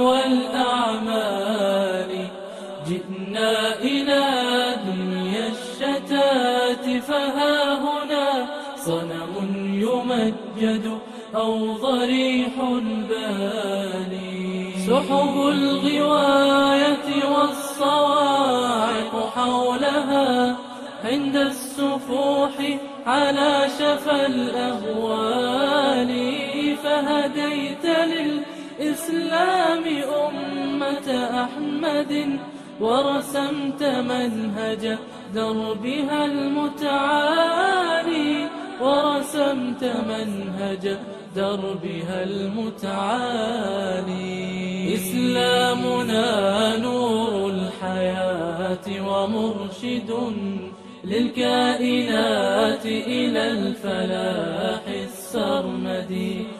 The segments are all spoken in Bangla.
والأعمال. جئنا إلى دنيا الشتات فها هنا صنم يمجد أو ضريح بالي سحب الغواية والصواعق حولها عند السفوح على شفا الأهوال. فهديت للإسلام أمة أحمد ورسمت منهج دربها المتعالي ورسمت منهج دربها المتعالي. إسلامنا نور الحياة ومرشد للكائنات إلى الفلاح السرمدي.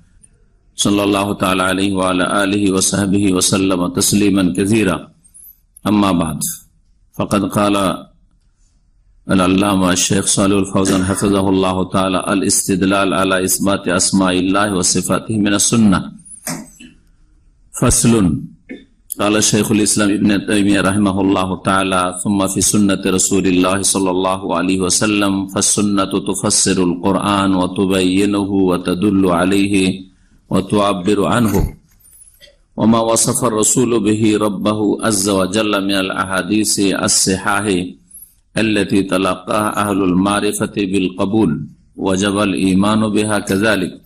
صلى الله تعالی علیہ وعلی آلہ وصحبہ وسلم تسليما كثيرا. أما بعد فقد قال العلامہ الشيخ صالح الفوزان حفظه الله تعالى الإستدلال على إثبات أسماء الله وصفاته من السنة. فصل. قال الشيخ الإسلام ابن تيمية رحمه الله تعالى ثم في سنة رسول الله صلى الله عليه وسلم فالسنة تفسر القرآن وتبينه وتدل عليه عليه وتعبر عنه وما وصف الرسول به ربه عز وجل من الأحاديث الصحاح التي تلقاها أهل المعرفة بالقبول وجب الإيمان بها كذلك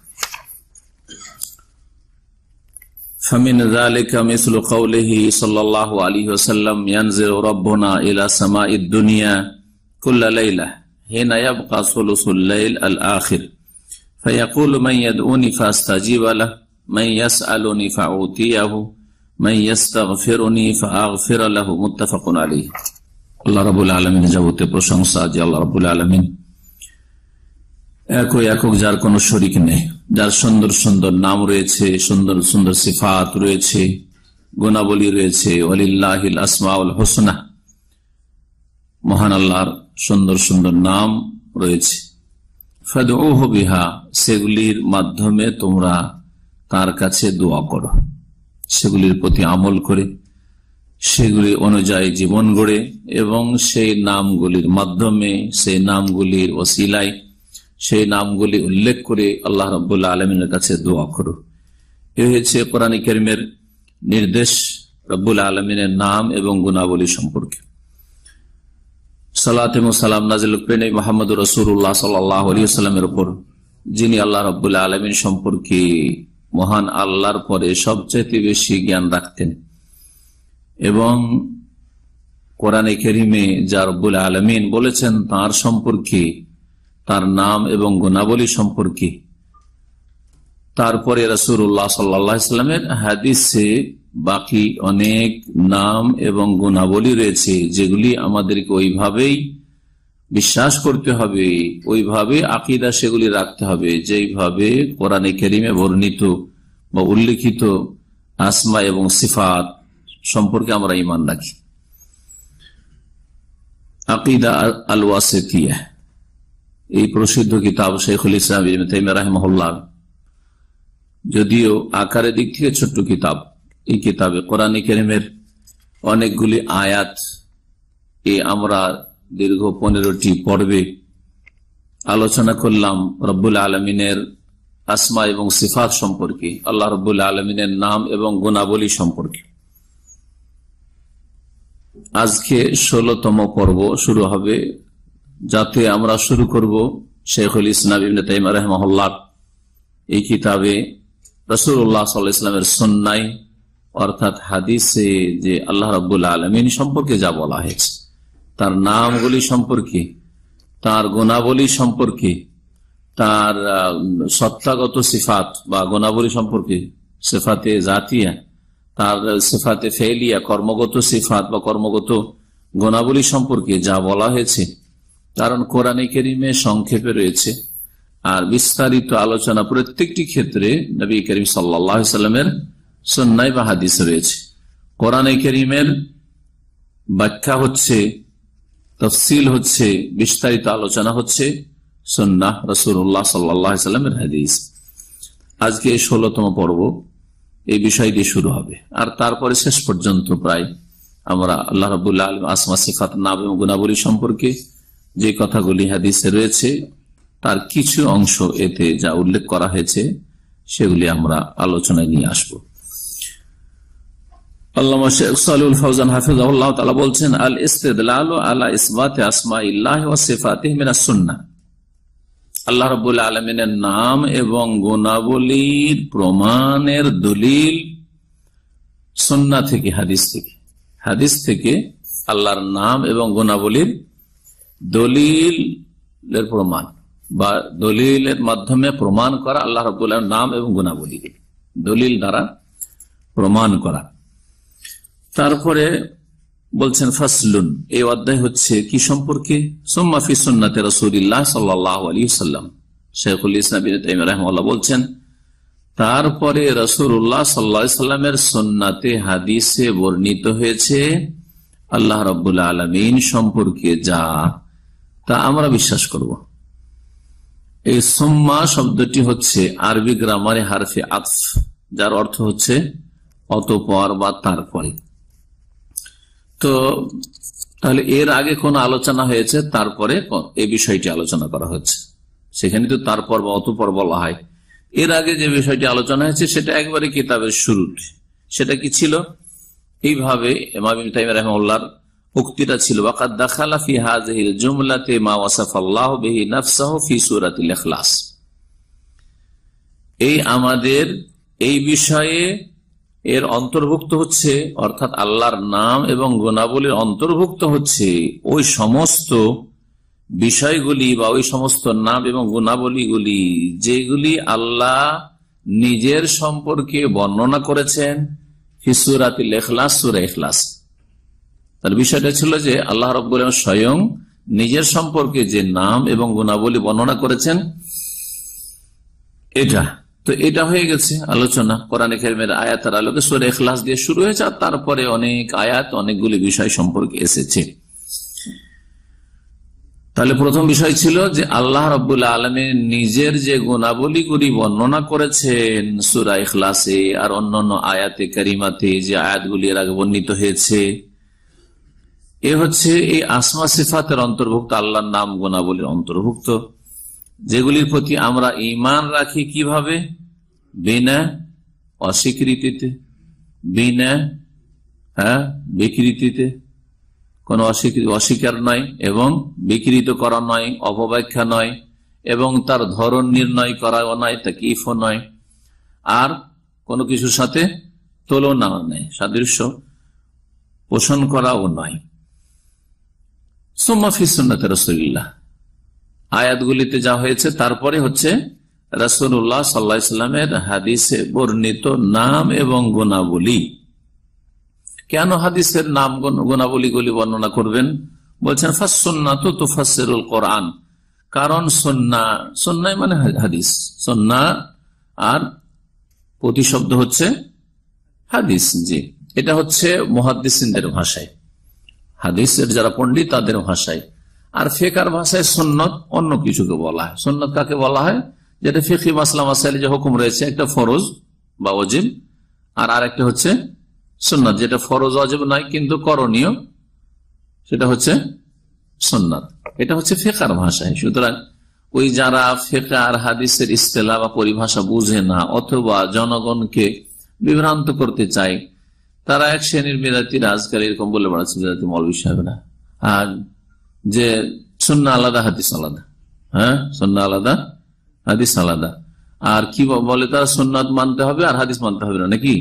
فمن ذلك مثل قوله صلى الله عليه وسلم ينزل ربنا إلى سماء الدنيا كل ليلة حين يبقى ثلث الليل الآخر فيقول من يدعوني فاستجيب له من يسألني فأعطيه من يستغفرني فأغفر له متفق عليه আল্লাহ রাবুল আলমিনের যাবতীয় প্রশংসা যে আল্লাহ রাবুল আলমিন একক একক যার কোন শরিক নেই যার সুন্দর সুন্দর নাম রয়েছে সুন্দর সুন্দর সিফাত রয়েছে গুণাবলী রয়েছে অলিল্লাহিল আসমাউল হোসনা মহান আল্লাহর সুন্দর সুন্দর নাম রয়েছে বিহা, সেগুলির মাধ্যমে তোমরা তার কাছে দোয়া করো। সেগুলির প্রতি আমল করে, সেগুলি অনুযায়ী জীবন গড়ে এবং সেই নামগুলির মাধ্যমে, সেই নামগুলির ওসিলাই সেই নামগুলি উল্লেখ করে আল্লাহ রবুল্লা আলমিনের কাছে দোয়া করো। এ হয়েছে কোরআন করিমের নির্দেশ, রব্বুল আলমিনের নাম এবং গুণাবলী সম্পর্কে। সালাম নাজিল প্রেনী মোহাম্মদ রসুল্লাহ সাল্লামের উপর, যিনি আল্লাহ রবুল্লা আলমিন সম্পর্কে মহান আল্লাহর পরে সবচেয়ে বেশি জ্ঞান রাখতেন। এবং কোরআনে কেরিমে যা রব্বুল আলমিন বলেছেন, তার সম্পর্কে, তার নাম এবং গুণাবলী সম্পর্কে। তারপরে রসুল্লাহ সাল্লামের হাদিসে বাকি অনেক নাম এবং গুণাবলী রয়েছে, যেগুলি আমাদেরকে ওইভাবেই বিশ্বাস করতে হবে, ওইভাবে আকিদা সেগুলি রাখতে হবে, যেইভাবে কোরআনে কেরিমে বর্ণিত বা উল্লিখিত আসমা এবং সিফাত সম্পর্কে আমরা ইমান রাখি। আকিদা আল ওয়াসেতিয়া এই প্রসিদ্ধ কিতাব শেখুল ইসলাম রাহমহল্লা যদিও আকারের দিক থেকে ছোট্ট কিতাব এই কিতাবে কোরআন কেরিমের অনেকগুলি আয়াত। এ আমরা দীর্ঘ পনেরোটি পর্বে আলোচনা করলাম রব্বুল আলমিনের আসমা এবং সিফাত সম্পর্কে, আল্লাহ রবুল্লা আলমিনের নাম এবং গুণাবলী সম্পর্কে। আজকে ষোলতম পর্ব শুরু হবে, যাতে আমরা শুরু করব শেখুল ইসলাম ইবনে তাইমা রহমহল্লার এই কিতাবে রসুল্লাহ সাল্লাহ ইসলামের সন্ন্যায় অর্থাৎ হাদিসে যে আল্লাহ রবুল্লা আলমিন সম্পর্কে যা বলা হয়েছে, তার নামগুলি সম্পর্কে, তার গুণাবলী সম্পর্কে, তার সত্তাগত সিফাত বা গুণাবলী সম্পর্কে, সেফাতে জাতিয়া, তার সেফাতে ফেলিয়া, কর্মগত সিফাত বা কর্মগত গুণাবলী সম্পর্কে যা বলা হয়েছে, কারণ কোরআনে কেরিমে সংক্ষেপে রয়েছে, আর বিস্তারিত আলোচনা প্রত্যেকটি ক্ষেত্রে নবী করিম সাল্লা সাল্লামের সন্ন্যায় বা হাদিস রয়েছে। কোরআনে করিমের ব্যাখ্যা হচ্ছে, তফসিল হচ্ছে, বিস্তারিত আলোচনা হচ্ছে সন্না রসুল্লাহ সাল্লামের হাদিস। আজকে ষোলতম পর্ব, এই বিষয় দিয়ে শুরু হবে। আর তারপরে শেষ পর্যন্ত প্রায় আমরা আল্লাহ রবুল্লাহ আলম আসমা, সিফাত, নাম এবং গুণাবলী সম্পর্কে যে কথাগুলি হাদিসে রয়েছে, তার কিছু অংশ এতে যা উল্লেখ করা হয়েছে, সেগুলি আমরা আলোচনায় নিয়ে আসব। শেখ বলছেন আল আল্লাহ আলমিনের নাম এবং গুণাবলীর প্রমাণের দলিল সন্না থেকে, হাদিস থেকে। হাদিস থেকে আল্লাহর নাম এবং গুণাবলীর দলিলের প্রমাণ বা দলিলের মাধ্যমে প্রমাণ করা আল্লাহ রবুল্লাহ নাম এবং গুণাবলী। দলিল দ্বারা প্রমাণ করা। তারপরে বলছেন, ফাসলুন। এই অধ্যায় হচ্ছে কি সম্পর্কে? সোম্মাফি সন্নাতে রসুল্লাহ সাল্লাহ আলী সাল্লাম শেখুল ইসলাম রহমাল্লাহ বলছেন, তারপরে রসুল্লাহ সাল্লা সাল্লামের সন্নাতে হাদিসে বর্ণিত হয়েছে, আল্লাহ রবুল্লা আলমিন সম্পর্কে যা, তা আমরা বিশ্বাস করব। এই সোম্মা শব্দটি হচ্ছে আরবি গ্রামারে হারফে আতফ, যার অর্থ হচ্ছে অতপর বা তারপরে। তো তাহলে এর আগে কোন আলোচনা হয়েছে? তারপরে এই বিষয়টি আলোচনা করা হচ্ছে। সেখানে তো তারপর বা অতপর বলা হয়। এর আগে যে বিষয়টি আলোচনা হয়েছে, সেটা একবারে কিতাবের শুরু সেটা কি ছিল? এইভাবে রহমার উক্তিটা ছিল এই আমাদের এই বিষয়ে এর অন্তর্ভুক্ত হচ্ছে, অর্থাৎ আল্লাহর নাম এবং গুণাবলীর অন্তর্ভুক্ত হচ্ছে ওই সমস্ত বিষয়গুলি বা ওই সমস্ত নাম এবং গুণাবলীগুলি যেগুলি আল্লাহ নিজের সম্পর্কে বর্ণনা করেছেন ফিসুরাতিল এখলাস সুরা এখলাস তার বিষয়টা ছিল যে আল্লাহ রব স্বয়ং নিজের সম্পর্কে যে নাম এবং গুণাবলী বর্ণনা করেছেন, এটা তো এটা হয়ে গেছে আলোচনা। কোরআনে খেরমের আয়াতের আলোকে সুরে এখলাস দিয়ে শুরু হয়েছে আর তারপরে অনেক আয়াত, অনেকগুলি বিষয় সম্পর্কে এসেছে। তাহলে প্রথম বিষয় ছিল যে আল্লাহ রবুল্লা আলমের নিজের যে গুণাবলীগুলি বর্ণনা করেছেন সুরা ইখলাসে আর অন্যান্য আয়াতে কারিমাতে যে আয়াতগুলি এর আগে বর্ণিত হয়েছে, এ হচ্ছে এই আসমা সিফাতের অন্তর্ভুক্ত, আল্লাহর নাম গুণাবলীর অন্তর্ভুক্ত। যেগুলির প্রতি আমরা ইমান রাখি কীভাবে? বিনা অস্বীকৃতিতে। বিনা হ্যাঁ বিকৃতিতে। কোন অস্বীকার নয় এবং বিকৃত করা নয়, অপব্যাখ্যা নয় এবং তার ধরন নির্ণয় করাও নয় তা কিফও নয়। আর কোনো কিছুর সাথে তুলনাও নেই সাদৃশ্য পোষণ করাও নয়। সোম্মা ফিসুন্নাতে রসুল্লাহ আয়াতগুলিতে যা হয়েছে, তারপরে হচ্ছে রাসুল্লাহ সাল্লা ইসলামের হাদিসে বর্ণিত নাম এবং গুণাবলী। কেন হাদিসের নাম গুণাবলীগুলি বর্ণনা করবেন? বলছেন ফাঁসন্না তো তুফাসেরুল কোরআন। কারণ সন্না সন্ন্যায় মানে হাদিস। সন্না আর প্রতিশব্দ হচ্ছে হাদিস, জি। এটা হচ্ছে মহাদিসদের ভাষায়। হাদিসের যারা পন্ডিত তাদের ভাষায়। আর ফেকার ভাষায় সন্ন্যত অন্য কিছুকে বলা হয়। সন্ন্যত কাকে বলা হয়? যেটা ফেকি মাসলা মাসাইল যে হুকুম রয়েছে, একটা ফরজ বা অজিব আর আরেকটা হচ্ছে সন্ন্যত যেটা ফরজ অজিব নয়, কিন্তু করণীয়, সেটা হচ্ছে সন্ন্যত এটা হচ্ছে ফেকার ভাষায়। সুতরাং ওই যারা ফেকার হাদিসের ইস্তেলা বা পরিভাষা বুঝে না, অথবা জনগণকে বিভ্রান্ত করতে চায়, তারা এক শ্রেণির বিরাতির আজকাল এরকম বলে বেড়াচ্ছে মৌলবী সাহেবরা। আর যে সন্না আলাদা, হাদিস আলাদা। হ্যাঁ? সন্না আলাদা, হাদিস আলাদা। আর কি বলে তারা সন্ন্যত মানতে হবে আর হাদিস মানতে হবে না, নাকি?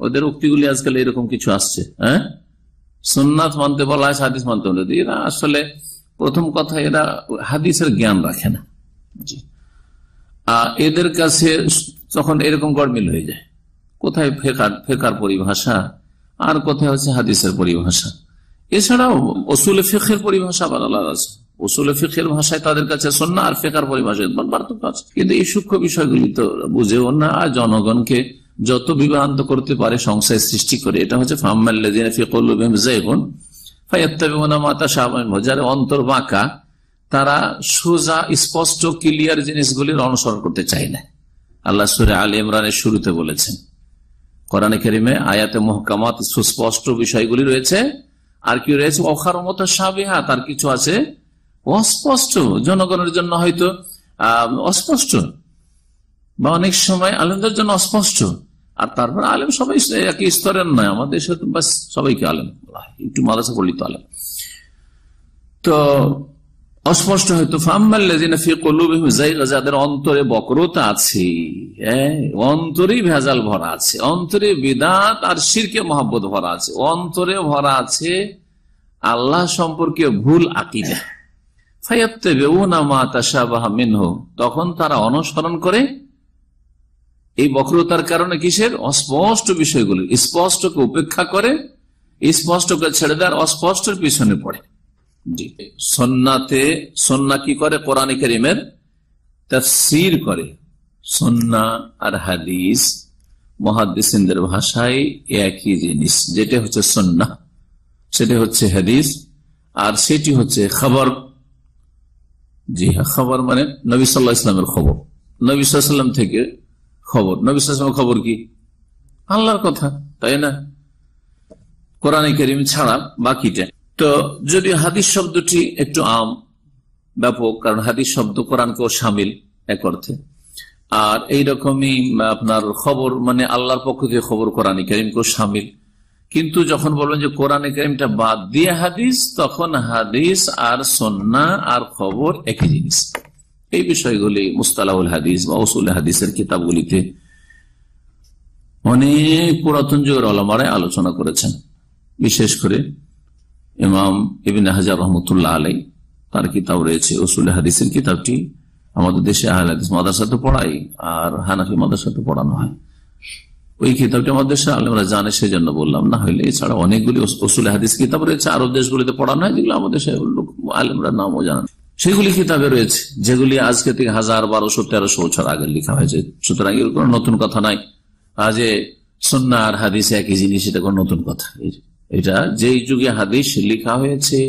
ওদের উক্তিগুলি আজকাল এরকম কিছু আসছে হ্যাঁ? সন্ন্যাত মানতে বলা হয় হাদিস মানতে হবে এরা আসলে প্রথম কথা, এরা হাদিসের জ্ঞান রাখে না। আর এদের কাছে তখন এরকম গড়মিল হয়ে যায়, কোথায় ফেকার ফেকার পরিভাষা? আর কোথায় হচ্ছে হাদিসের পরিভাষা? এছাড়াও ওসুল ফেকের পরিভাষা আবার আলাদা আছে। ওসুল ফেকের ভাষায় তাদের কাছে সন্না আর ফেকার পরিভাষায় পার্থক্য আছে। কিন্তু এই সূক্ষ্ম বিষয়গুলি তো বুঝেও না, আর জনগণকে যত বিভ্রান্ত করতে পারে সংশয় সৃষ্টি করে। এটা হচ্ছে যারা অন্তর বাঁকা, তারা সোজা, স্পষ্ট, ক্লিয়ার জিনিসগুলির অনুসরণ করতে চায় না। আল্লাহ সুরে আলী ইমরানের শুরুতে বলেছেন, কোরআনে কেরিমে আয়াতে মহকামাত সুস্পষ্ট বিষয়গুলি রয়েছে। আর কি রয়েছে? অখার মতো সাবেহা তার কিছু আছে? অস্পষ্ট। জনগণের জন্য হয়তো অস্পষ্ট। বা অনেক সময় আলেমদের জন্য অস্পষ্ট। আর তারপর আলেম সবাই একই স্তরের নয়। আমাদের দেশে সবাইকে আলেম। একটু মাদাসা পড়লি তো আলেম। তো অস্পষ্ট হয়তো যাদের অন্তরে বক্রতা আছে অন্তরে ভেজাল ভরা আছে, অন্তরে বিদাত আর শিরকে মহাব্বত ভরা আছে, অন্তরে ভরা আছে আল্লাহ সম্পর্কে ভুল আকিদা। তখন তারা অনুসরণ করে এই বক্রতার কারণে কিসের? অস্পষ্ট বিষয়গুলি। স্পষ্টকে উপেক্ষা করে, স্পষ্টকে ছেড়ে দেয় অস্পষ্টের পিছনে পড়ে। সন্নাতে, সন্না কি করে? কোরআন করিমের তফসির করে। সন্না আর হাদিস মহাদিসের ভাষায় একই জিনিস। যেটা হচ্ছে সন্না, সেটা হচ্ছে হাদিস, আর সেটি হচ্ছে খবর। জি হ্যাঁ খবর মানে নবী সাল্লাহ ইসলামের খবর। নবী সাল্লাম থেকে খবর। নবী সাল্লামের খবর কি? আল্লাহর কথা, তাই না? কোরআন করিম ছাড়া বাকিটা তো যদি হাদিস শব্দটি একটু আম, ব্যাপক, কারণ হাদিস শব্দ কোরআনকেও সামিল এক অর্থে। আর এইরকমই আপনার খবর মানে আল্লাহর পক্ষ থেকে খবর কোরআন করিমকেও সামিল। কিন্তু যখন বলবেন যে কোরআন করিমটা বাদ দিয়ে হাদিস, তখন হাদিস আর সন্না আর খবর একই জিনিস। এই বিষয়গুলি মুস্তালাহুল হাদিস বা ওসুল হাদিসের কিতাবগুলিতে অনেক পুরাতন যুগের আলমারায় আলোচনা করেছেন। বিশেষ করে ইমাম ইবিন হাজার রহমতুল্লাহ আলাই, তার কিতাব রয়েছে ওসুল হাদিসের কিতাবটি। আমাদের দেশে আহল হাদিস মাদাসাতে পড়াই আর হানাফি মাদাসাতে পড়ানো হয়। ওই কিতাবটি আমাদের দেশে আলমরা জানে সেই জন্য বললাম, না হইলে এছাড়া অনেকগুলি ওসুল হাদিস কিতাব রয়েছে, আরব দেশগুলিতে পড়ানো হয়, যেগুলো আমাদের দেশে আলমরা নামও জানান সেগুলি কিতাবে রয়েছে, যেগুলি আজকে থেকে হাজার বারোশো, তেরোশো বছর আগে লেখা হয়েছে। সুতরাং এর কোন নতুন কথা নাই আজে সন্না আর হাদিস একই জিনিস, এটা কোন নতুন কথা। এটা যেই যুগে হাদিস লেখা হয়েছে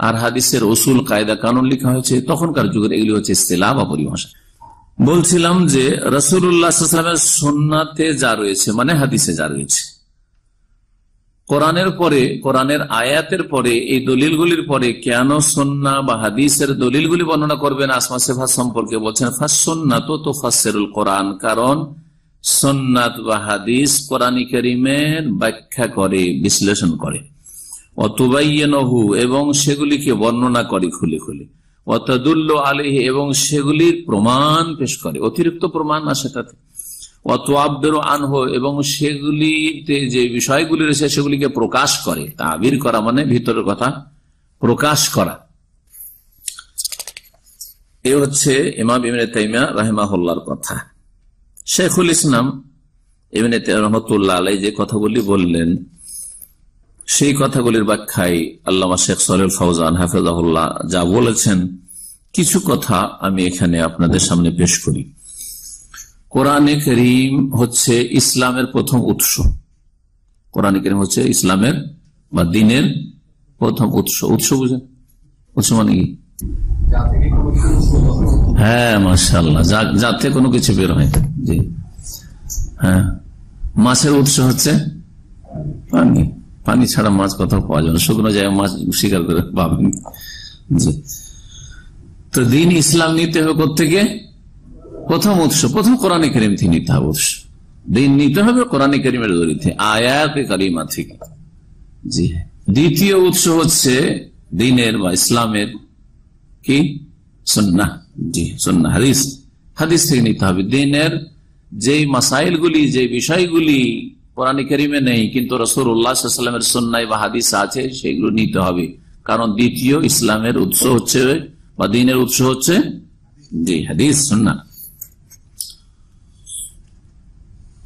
আর হাদিসের ওসুল কায়দা, কানুন লেখা হয়েছে, তখনকার যুগের এগুলি হচ্ছে ইস্তেলা বা পরিভাষা। বলছিলাম যে রসুল্লাহামের সন্নাতে যা রয়েছে মানে হাদিসে যা রয়েছে। কোরআনের পরে, কোরআনের আয়াতের পরে, এই দলিলগুলির পরে কেন সন্না বা হাদিসের দলিলগুলি বর্ণনা করবেন আসমা সেফা সম্পর্কে বলছেন ফাঁসন্নাত তো ফাসেরুল কোরআন, কারণ সন্ন্যাত বা হাদিস কোরআন করিমের ব্যাখ্যা করে, বিশ্লেষণ করে। অতবাইনহু এবং সেগুলিকে বর্ণনা করে খুলে খুলে। অতদুল্ল আলিহ এবং সেগুলির প্রমাণ পেশ করে। অতিরিক্ত প্রমাণ তাতে। অত আব্দের আনহ, এবং সেগুলিতে যে বিষয়গুলি রয়েছে, সেগুলিকে প্রকাশ করে। তাবির করা মানে ভিতরের কথা, প্রকাশ করা। এ হচ্ছে ইমাম ইমিন তাইমা কথা। শেখুল ইসলাম ইমিন রহমতুল্লাহ আলাই যে কথাগুলি বললেন, সেই কথাগুলির ব্যাখ্যায় আল্লামা শেখ সরেল ফৌজান হাফেজাহুল্লাহ যা বলেছেন, কিছু কথা আমি এখানে আপনাদের সামনে পেশ করি। কোরআনে করিম হচ্ছে ইসলামের প্রথম উৎস। কোরআনে করিম হচ্ছে ইসলামের বা দিনের প্রথম উৎস। উৎস বুঝেন? উৎস মানে কি? হ্যাঁ মাসাল্লাহ যাতে কোনো কিছু বের হয় জি। হ্যাঁ। মাছের উৎস হচ্ছে পানি। পানি ছাড়া মাছ কোথাও পাওয়া যাবে শুকনো জায়গায় মাছ শিকার করে পাবেন। জি। তো দিন ইসলাম নিতে হবে থেকে প্রথম উৎস, প্রথম কোরআনে করিম থেকে নিতে হবে উৎস। দিন নিতে হবে কোরআনে করিমের দরিতে আয়াত করিমা থেকে। জি। দ্বিতীয় উৎস হচ্ছে দিনের বা ইসলামের কি? সন্না জি হাদিস। হাদিস থেকে নিতে হবে। দিনের যে যে বিষয়গুলি নেই, কিন্তু সন্ন্যায় বা হাদিস আছে সেগুলো নিতে হবে। কারণ দ্বিতীয় ইসলামের উৎস হচ্ছে, বা দিনের উৎস হচ্ছে, জি, হাদিস সন্না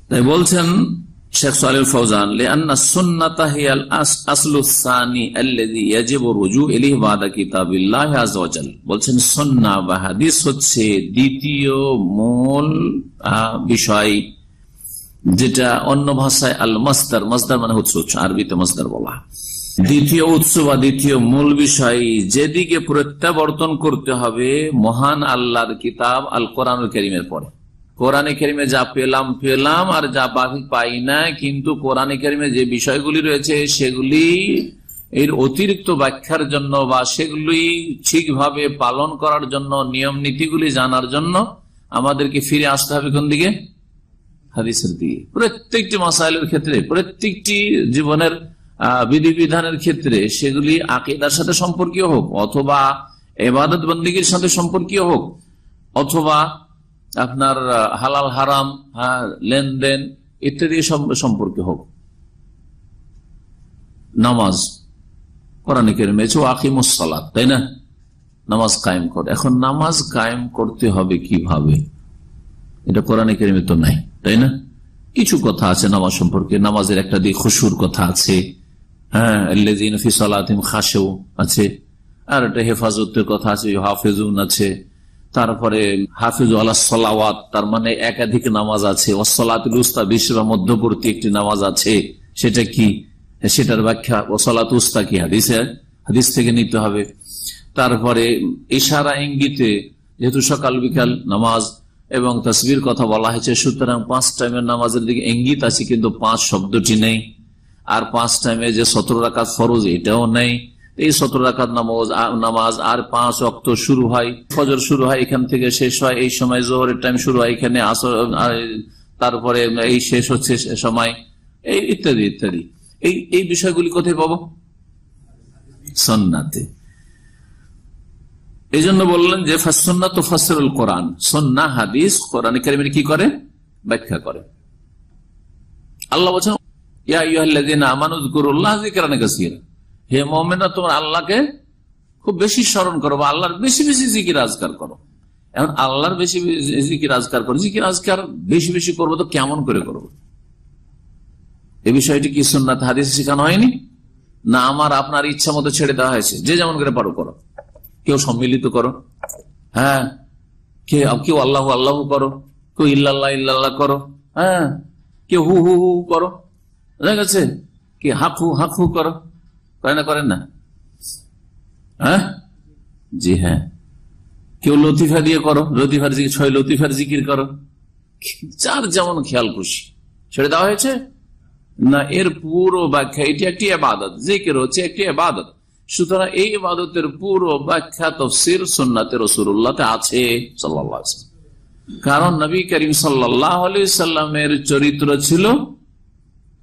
তাই বলছেন যেটা অন্য ভাষায় আল মাসদার মাসদার মানে হচ্ছে উৎস, আরবিতে বলা। দ্বিতীয় উৎস বা দ্বিতীয় মূল বিষয়, যেদিকে প্রত্যাবর্তন করতে হবে মহান আল্লাহর কিতাব আল কোরআন করিমের পরে। কোরআনে কেরিমে যা পেলাম পেলাম আর যা বাকি পাই না, কিন্তু কোরআনে কেরিমে যে বিষয়গুলি রয়েছে, সেগুলি এর অতিরিক্ত ব্যাখ্যার জন্য বা সেগুলি ঠিকভাবে পালন করার জন্য, নিয়ম নীতিগুলি জানার জন্য আমাদেরকে ফিরে আসতে হবে কোন দিকে? হাদিসের দিকে। প্রত্যেকটি মাসাইলের ক্ষেত্রে, প্রত্যেকটি জীবনের বিধিবিধানের ক্ষেত্রে সেগুলি আকিদার সাথে সম্পর্কীয় হোক, অথবা এবাদত বন্দীগীর সাথে সম্পর্কীয় হোক, অথবা আপনার হালাল হারাম লেনদেন ইত্যাদি সম্পর্কে হোক। নামাজ কোরআনে কেরমেছে আকিমুসালাত তাই না? নামাজ কায়েম কর। এখন নামাজ কায়েম করতে হবে কীভাবে? এটা কোরআনে কেরিমে তো নাই, তাই না? কিছু কথা আছে নামাজ সম্পর্কে। নামাজের একটা দিক খুশুর কথা আছে। হ্যাঁ আছে। আর একটা হেফাজতের কথা আছে, হাফেজুন আছে। তারপরে হাফিজ আল্লাহ তার মানে একাধিক নামাজ আছে। ওসলাতুল উস্তা মধ্যবর্তী একটি নামাজ আছে। সেটা কি? সেটার ব্যাখ্যা ওসলাত উস্তা কি হাদিসে? হাদিস থেকে নিতে হবে। তারপরে ইশারা ইঙ্গিতে, যেহেতু সকাল বিকাল নামাজ এবং তসবির কথা বলা হয়েছে, সুতরাং পাঁচ টাইমের নামাজের দিকে ইঙ্গিত আছে, কিন্তু পাঁচ শব্দটি নেই। আর পাঁচ টাইমে যে সতেরো রাকাত ফরজ, এটাও নেই। এই সতেরো রাখাত নামাজ নামাজ আর পাঁচ অক্ত শুরু হয়, ফজর শুরু হয়, এখান থেকে শেষ হয়, এই সময় জোহরের টাইম শুরু হয়, এখানে তারপরে এই শেষ হচ্ছে সময়, এই ইত্যাদি ইত্যাদি। এই এই বিষয়গুলি কোথায় পাবো? সন্নাতে। এই জন্য বললেন যে ফাসন্না তো ফাসরুল কোরআন সন্না হাদিস কোরআন কারিমের কি করে? ব্যাখ্যা করে। আল্লাহ বলছেন, ইয়া ইউহাল্লাযিনা আমানু যিকুরুল্লাহ যিকরান কাসীরা। হে মোমেনা তোমার আল্লাহকে খুব বেশি স্মরণ করো বা আল্লাহর বেশি বেশি জিকির আজকার করো। এখন আল্লাহর বেশি জিকির আজকার করো। জিকির আজকার বেশি বেশি করব তো কেমন করে করব? এই বিষয়টি কি সুন্নাত হাদিস শেখানো হয়নি? না আমার, আপনার ইচ্ছা মতো ছেড়ে দেওয়া হয়েছে। যে যেমন করে পারো করো। কেউ সম্মিলিত করো। হ্যাঁ? কেউ আল্লাহ আল্লাহ করো। কেউ ইল্লাল্লাহ ইল্লাল্লাহ করো। হ্যাঁ? কেউ হু হু হু করো। দেখা গেছে? কি হাঁকু হাঁকু করো। করে না, করেন না। হ্যাঁ? জি হ্যাঁ। কেউ লতিফা দিয়ে করো, লতিফার জিকির, ছয় লতিফার জিকির করো। যার যেমন খেয়াল খুশি। ছেড়ে দেওয়া হয়েছে? না, এর পুরো ব্যাখ্যা, এটি একটি আবাদত জিকির হচ্ছে একটি আবাদত সুতরাং এই ইবাদতের পুরো ব্যাখ্যা তফসির সুন্নাতে রসুল্লাহতে আছে সাল্লাহ কারণ নবী করিম সাল্লাহ আলি সাল্লামের চরিত্র ছিল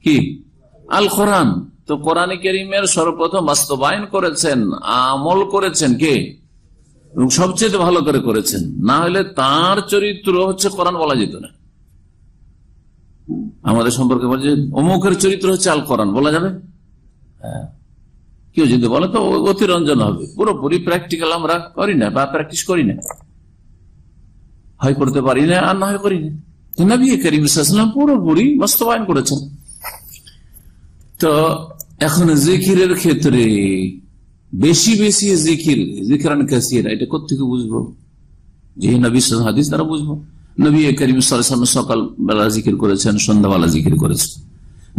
কি? আল কোরআন তো কোরআন করিমের সর্বপ্রথম বাস্তবায়ন করেছেন, আমল করেছেন কে? সবচেয়ে ভালো করে করেছেন। না হলে তার চরিত্র হচ্ছে কোরআন বলা যেত না। আমাদের সম্পর্কে বলছে অমুকের চরিত্র হচ্ছে আল কোরআন, বলা যাবে? হ্যাঁ। কেউ যদি বলে তো অতিরঞ্জন হবে। পুরোপুরি প্র্যাকটিক্যাল আমরা করি না বা প্র্যাকটিস করি না। হয় করতে পারি না, আর না হয় করি না। নবী করিম পুরোপুরি বাস্তবায়ন করেছেন। তো এখন জিকিরের ক্ষেত্রে বেশি বেশি জিকির জিকিরান কাসির, এটা কোথেকে বুঝব? যে নবী হাদিস দ্বারা বুঝব? নবী করিম সাল্লাম সকাল বেলা জিকির করেছেন, সন্ধ্যাবেলা জিকির করেছেন।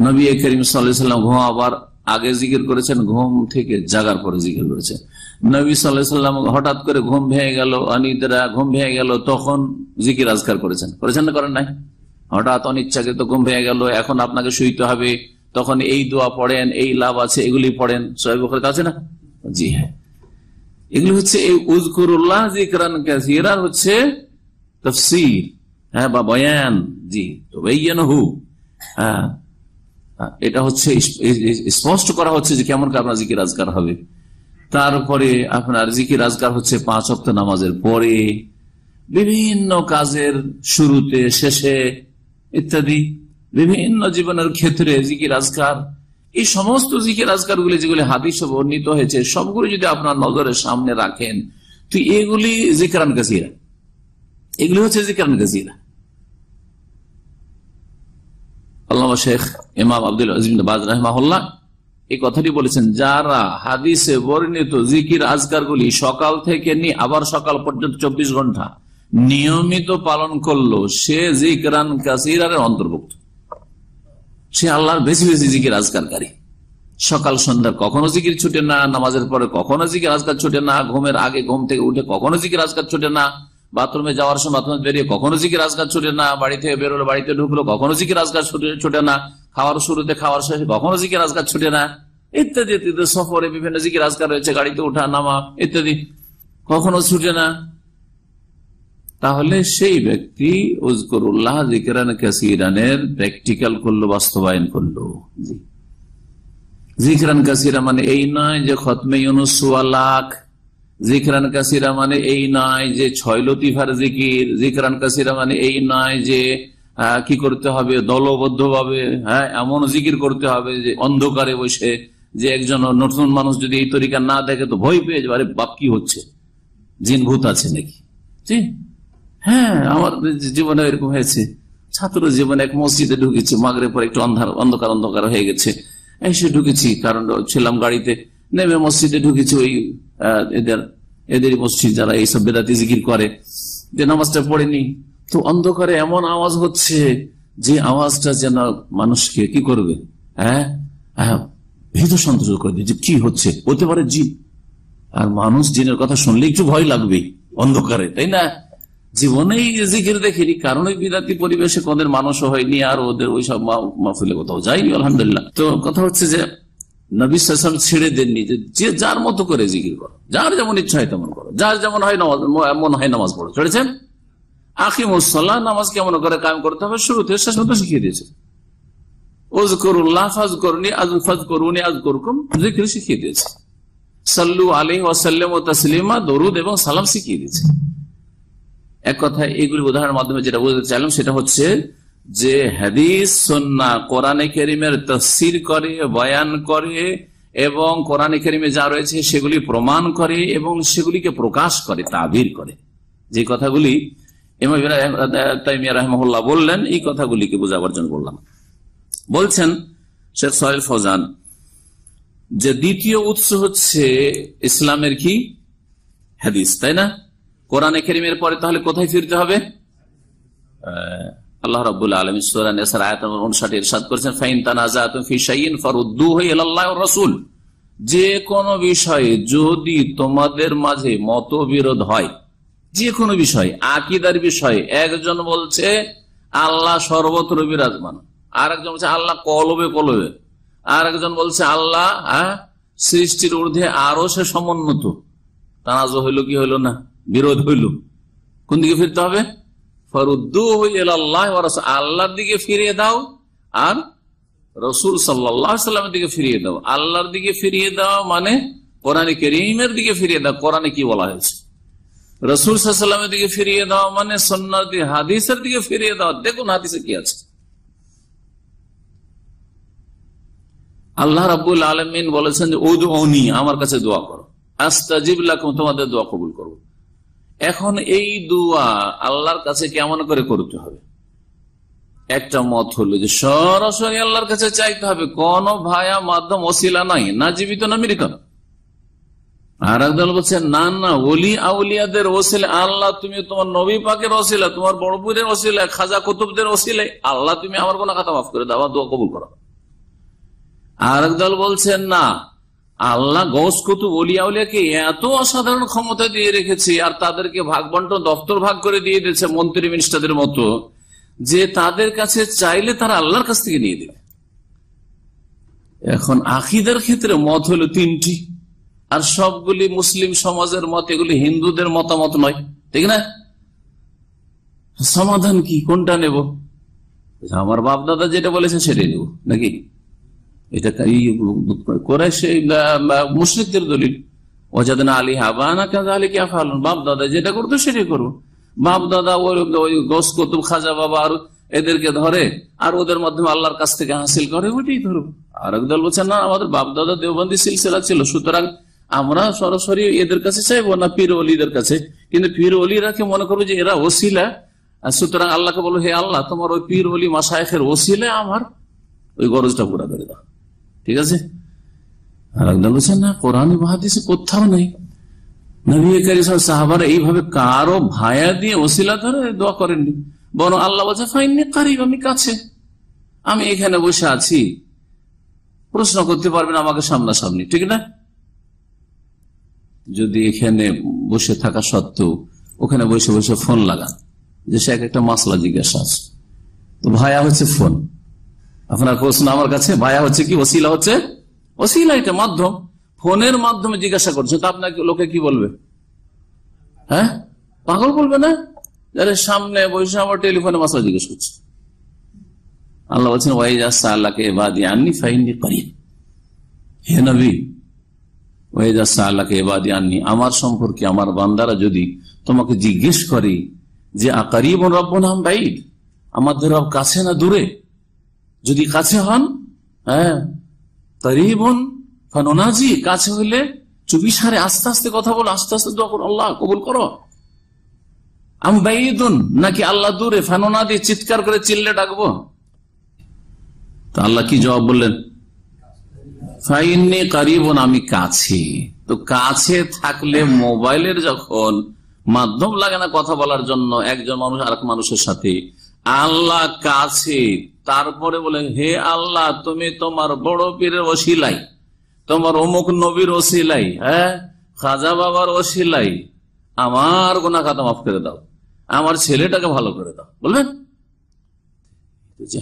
নবী করিম সাল্লাম ঘুম আবার আগে জিকির করেছেন, ঘুম থেকে জাগার পরে জিকির করেছেন। নবী সাল্লাম হঠাৎ করে ঘুম ভেঙে গেল, অনিদ্রা, ঘুম ভেঙে গেল, তখন জিকির আজকার করেছেন। করেছেন না করেন নাই? হঠাৎ অনিচ্ছাকে তো ঘুম ভেঙে গেল, এখন আপনাকে শুইতে হবে। তখন এই দোয়া পড়েন, এই লাভ আছে, এগুলি পড়েন। সোহেব আছে না? জি হ্যাঁ। এগুলি হচ্ছে এই উজকুরুল্লাহ জিকরান কাসিরার হচ্ছে তফসির হ্যাঁ বা বয়ান। জি তো হু হ্যাঁ। এটা হচ্ছে স্পষ্ট করা হচ্ছে যে কেমন আপনার জিকির আজকার হবে। তারপরে আপনার জিকির আজকার হচ্ছে পাঁচ অক্ট নামাজের পরে, বিভিন্ন কাজের শুরুতে, শেষে ইত্যাদি। বিভিন্ন জীবনের ক্ষেত্রে জিকির আজকার, এই সমস্ত জিকির আজকার গুলি যেগুলি হাদিস বর্ণিত হয়েছে, সবগুলো যদি আপনার নজরের সামনে রাখেন, তো এগুলি জিকরান কাসিরা। এগুলি হচ্ছে জিকরান কাসিরা। আল্লাহ শেখ ইমাম আব্দুল আজিমাজ রহমাহুল্লাহ এই কথাটি বলেছেন, যারা হাদিসে বর্ণিত জিকির আজকার গুলি সকাল থেকে নিয়ে আবার সকাল পর্যন্ত চব্বিশ ঘণ্টা নিয়মিত পালন করল, সে জিকরান কাসিরারের অন্তর্ভুক্ত। সে আল্লাহর বেশি বেশি জিকির আজকারকারী। সকাল, সন্ধ্যা কখনো জিকির ছুটে না, নামাজের পরে কখনো জিকির আজকার ছুটে না, ঘুমের আগে ঘুম থেকে উঠে কখনো জিকির আজকার ছুটে না, বাথরুমে যাওয়ার সময় বাথরুমে বেরিয়ে কখনো জিকির আজকার ছুটে না, বাড়ি থেকে বেরোলো বাড়িতে ঢুকলো, কখনো জিকির আজকার ছুটে না, খাওয়ার শুরুতে খাওয়ার শেষে কখনো জিকির আজকার ছুটে না, ইত্যাদি ইত্যাদি, সফরে বিভিন্ন জিকির আজকার রয়েছে, গাড়িতে উঠা, নামা, ইত্যাদি, কখনো ছুটে না। তাহলে সেই ব্যক্তি উজকরুল্লাহ জিকরান কাসিরানের প্র্যাকটিক্যাল করল, বাস্তবায়ন করল। জিকরান কাসিরা মানে এই নয় যে খতমে লাখ। জিকরান কাসিরা মানে এই নয় যে ছয় লতিফার জিকির। জিকরান কাসিরা মানে এই নয় যে কি করতে হবে? দলবদ্ধ ভাবে হ্যাঁ এমন জিকির করতে হবে যে অন্ধকারে বসে যে একজন নতুন মানুষ যদি এই তরিকা না দেখে তো ভয় পেয়ে যাবে। আরে বাপ, কি হচ্ছে? জিন ভূত আছে নাকি? হ্যাঁ আমার জীবনে এরকম হয়েছে। ছাত্র জীবনে এক মসজিদে ঢুকেছি মাগরে পর একটু অন্ধার অন্ধকার অন্ধকার হয়ে গেছে। এসে ঢুকেছি, কারণ ছিলাম গাড়িতে। নেমে মসজিদে ঢুকেছি ওই এদের এদের মসজিদ যারা এইসব বেদাতি জিকির করে, যে নামাজটা পড়েনি। তো অন্ধকারে এমন আওয়াজ হচ্ছে যে আওয়াজটা যেন মানুষকে কি করবে? হ্যাঁ হ্যাঁ ভীত সন্তোষ করে যে কি হচ্ছে? হতে পারে জি আর মানুষ জিনের কথা শুনলে একটু ভয় লাগবে অন্ধকারে, তাই না? জীবনেই জিকির দেখিনি, কারণ ওই বিদাতি পরিবেশে মানুষও হয়নি, আর ওদের ওই সব মাহফিলে কোথাও যাইনি আলহামদুলিল্লাহ। তো কথা হচ্ছে যে ছেড়ে দেননি যে যার মতো করে জিকির করো। যার যেমন ইচ্ছা হয় তেমন করো। যার যেমন হয় নামাজ হয় নামাজ পড়ো। আখি মুসল্লাহ নামাজ কেমন করে কায়ম করতে হবে? শুরুতে, শেষ মতো শিখিয়ে দিয়েছে। ওজ করুল্লাহ ফাজ করুনি আজ ফাজ করুনি আজ জিকির শিখিয়ে দিয়েছে। সাল্লু আলী ওয়াসাল্লাম ও তসলিমা, দরুদ এবং সালাম শিখিয়ে দিয়েছে। এক কথা এগুলি উদাহরণের মাধ্যমে যেটা বুঝতে চাইলাম, সেটা হচ্ছে যে হাদিস, সন্না, কোরআনে কেরিমের তফসির করে, বয়ান করে, এবং কোরআনে কেরিমে যা রয়েছে সেগুলি প্রমাণ করে, এবং সেগুলিকে প্রকাশ করে, তাবির করে। যে কথাগুলি রহমুল্লাহ বললেন, এই কথাগুলিকে বোঝাবার জন্য বললাম। বলছেন শেখ সোহেল ফজান, যে দ্বিতীয় উৎস হচ্ছে ইসলামের কি? হাদিস, তাই না? কোরআনে করিমের পরে তাহলে কোথায় ফিরতে হবে? আল্লাহ রবুল্লা আলম উনষাট ইরশাদ করেছেন, ফাইন তানাজা ফরুদ্দু রসুল। যে কোন বিষয়ে যদি তোমাদের মাঝে মতবিরোধ হয়, যে কোনো বিষয়, আকিদার বিষয়ে, একজন বলছে, আল্লাহ সর্বত্র বিরাজমান। আর একজন বলছে, আল্লাহ কলবে কলবে। আর একজন বলছে, আল্লাহ সৃষ্টির ঊর্ধ্বে আরও সে সমুন্নত। তানাজ হইল কি হইল না? বিরোধ হইল। কোন দিকে ফিরতে হবে? আল্লাহর দিকে ফিরিয়ে দাও আর রসুল সাল্লামের দিকে ফিরিয়ে দাও। আল্লাহর দিকে ফিরিয়ে দেওয়া মানে কোরআনে করিমের দিকে ফিরিয়ে দাও। কোরআনে কি বলা হয়েছে? রসুল সাল্লামের দিকে ফিরিয়ে দেওয়া মানে সন্ন্যাদি হাদিসের দিকে ফিরিয়ে দেওয়া দেখুন হাদিসে কি আছে। আল্লাহ রাবুল আলমিন বলেছেন যে ওদু আমার কাছে দোয়া করো। আস্তাজিব তোমাদের দোয়া কবুল করব। এখন এই দোয়া আল্লাহর কাছে কেমন করে করতে হবে? একটা মত হলো যে সরাসরি আল্লাহর কাছে চাইতে হবে, কোন ভায়া মাধ্যম অশিলা নাই, না জীবিত, না মৃত। আর একদল বলছে, না না, ওলি আউলিয়াদের ওসিলে, আল্লাহ তুমি তোমার নবী পাকের অশিলা তোমার বড়পুরের অশিলা খাজা কুতুবদের অশিলে আল্লাহ তুমি আমার কোন কথা মাফ করে দাও দোয়া কবুল করো। আর একদল বলছেন না আল্লাহ গৌস কুতুব অলিয়াউলিয়াকে এত অসাধারণ ক্ষমতা দিয়ে রেখেছে আর তাদেরকে ভাগ বন্টন দপ্তর ভাগ করে দিয়ে দিয়েছে মন্ত্রী মিনিস্টারদের মতো, যে তাদের কাছে চাইলে তারা আল্লাহর কাছ থেকে নিয়ে দেবে এখন আকিদের ক্ষেত্রে মত হলো তিনটি, আর সবগুলি মুসলিম সমাজের মত, এগুলি হিন্দুদের মতামত নয়, ঠিক না? সমাধান কি? কোনটা নেব? আমার বাপ দাদা যেটা বলেছে সেটাই নেব, নাকি? এটা সেই দলিল। ওজাদিন আলী হাবানা কেন আলী কে ফালুন বাপ দাদা যেটা করতো সেটাই করব বাপ দাদা ওই গোস কতুব খাজা, বাবা আর এদেরকে ধরে আর ওদের মাধ্যমে আল্লাহর কাছ থেকে হাসিল করে, ওইটাই ধরবো আর একদল বলছে, না, আমাদের বাপ দাদা দেওবন্দি সিলসিলা ছিল, সুতরাং আমরা সরাসরি এদের কাছে চাইব না, পীর অলিদের কাছে। কিন্তু পীর অলিরা কে মনে করব যে এরা ওসিলা? সুতরাং আল্লাহকে বলো, হে আল্লাহ, তোমার ওই পীর অলি মাসায়ের ওসিলে আমার? ওই গরজটা পুরা ঠিক আছে? কোরআন মহাদিসে কোথাও নেই। এইভাবে কারও ভায়া দিয়ে ওসিলা ধরে দোয়া করেননি। বরং আল্লাহ বলছে ফাইননি কারিব, আমি কাছে। আমি এখানে বসে আছি। প্রশ্ন করতে পারবেন আমাকে সামনাসামনি, ঠিক না? যদি এখানে বসে থাকা সত্ত্বেও ওখানে বসে বসে ফোন লাগান, যে সে একটা মাসলা জিজ্ঞাসা আছে। তো ভায়া হচ্ছে ফোন। আপনার প্রশ্ন আমার কাছে, ভায়া হচ্ছে কি, ওসিলা হচ্ছে? ওসিলা এটা মাধ্যম। ফোনের মাধ্যমে জিজ্ঞাসা করছে, তা আপনাকে, লোকে কি বলবে? হ্যাঁ? পাগল বলবে না? যারা সামনে বসে আমার টেলিফোনে মাসলা জিজ্ঞেস করছে। আল্লাহ বলছেন ওয়াইজ আসা আল্লাহকে এবাদি আননি ফাইনি করি হে নবী ওয়াইজ আসা আল্লাহকে এবাদি আননি। আমার সম্পর্কে আমার বান্দারা যদি তোমাকে জিজ্ঞেস করে যে আকারিব রব্ব নাম বাইদ? আমাদের রব কাছে না দূরে? যদি কাছে হন হ্যাঁ কাছে হইলে চুপি সারে আস্তে আস্তে কথা বলো, আস্তে আস্তে আল্লাহ কবুল করো। আমি বাইদুন, নাকি আল্লাহ দূরে ফানোনা চিৎকার করে চিল্লে ডাকবো? তা আল্লাহ কি জবাব বললেন? ফাইনে কারিবন, আমি কাছে। তো কাছে থাকলে মোবাইলের যখন মাধ্যম লাগে না কথা বলার জন্য, একজন মানুষ আর মানুষের সাথে আল্লাহ কাছে। তারপরে বলে হে আল্লাহ, তুমি তোমার বড় পীরের ওসিলাই, তোমার অমুক নবীর ওসিলাই হ্যাঁ? খাজা বাবার ওসিলাই। আমার গোনা খাতা মাফ করে দাও। আমার ছেলেটাকে ভালো করে দাও।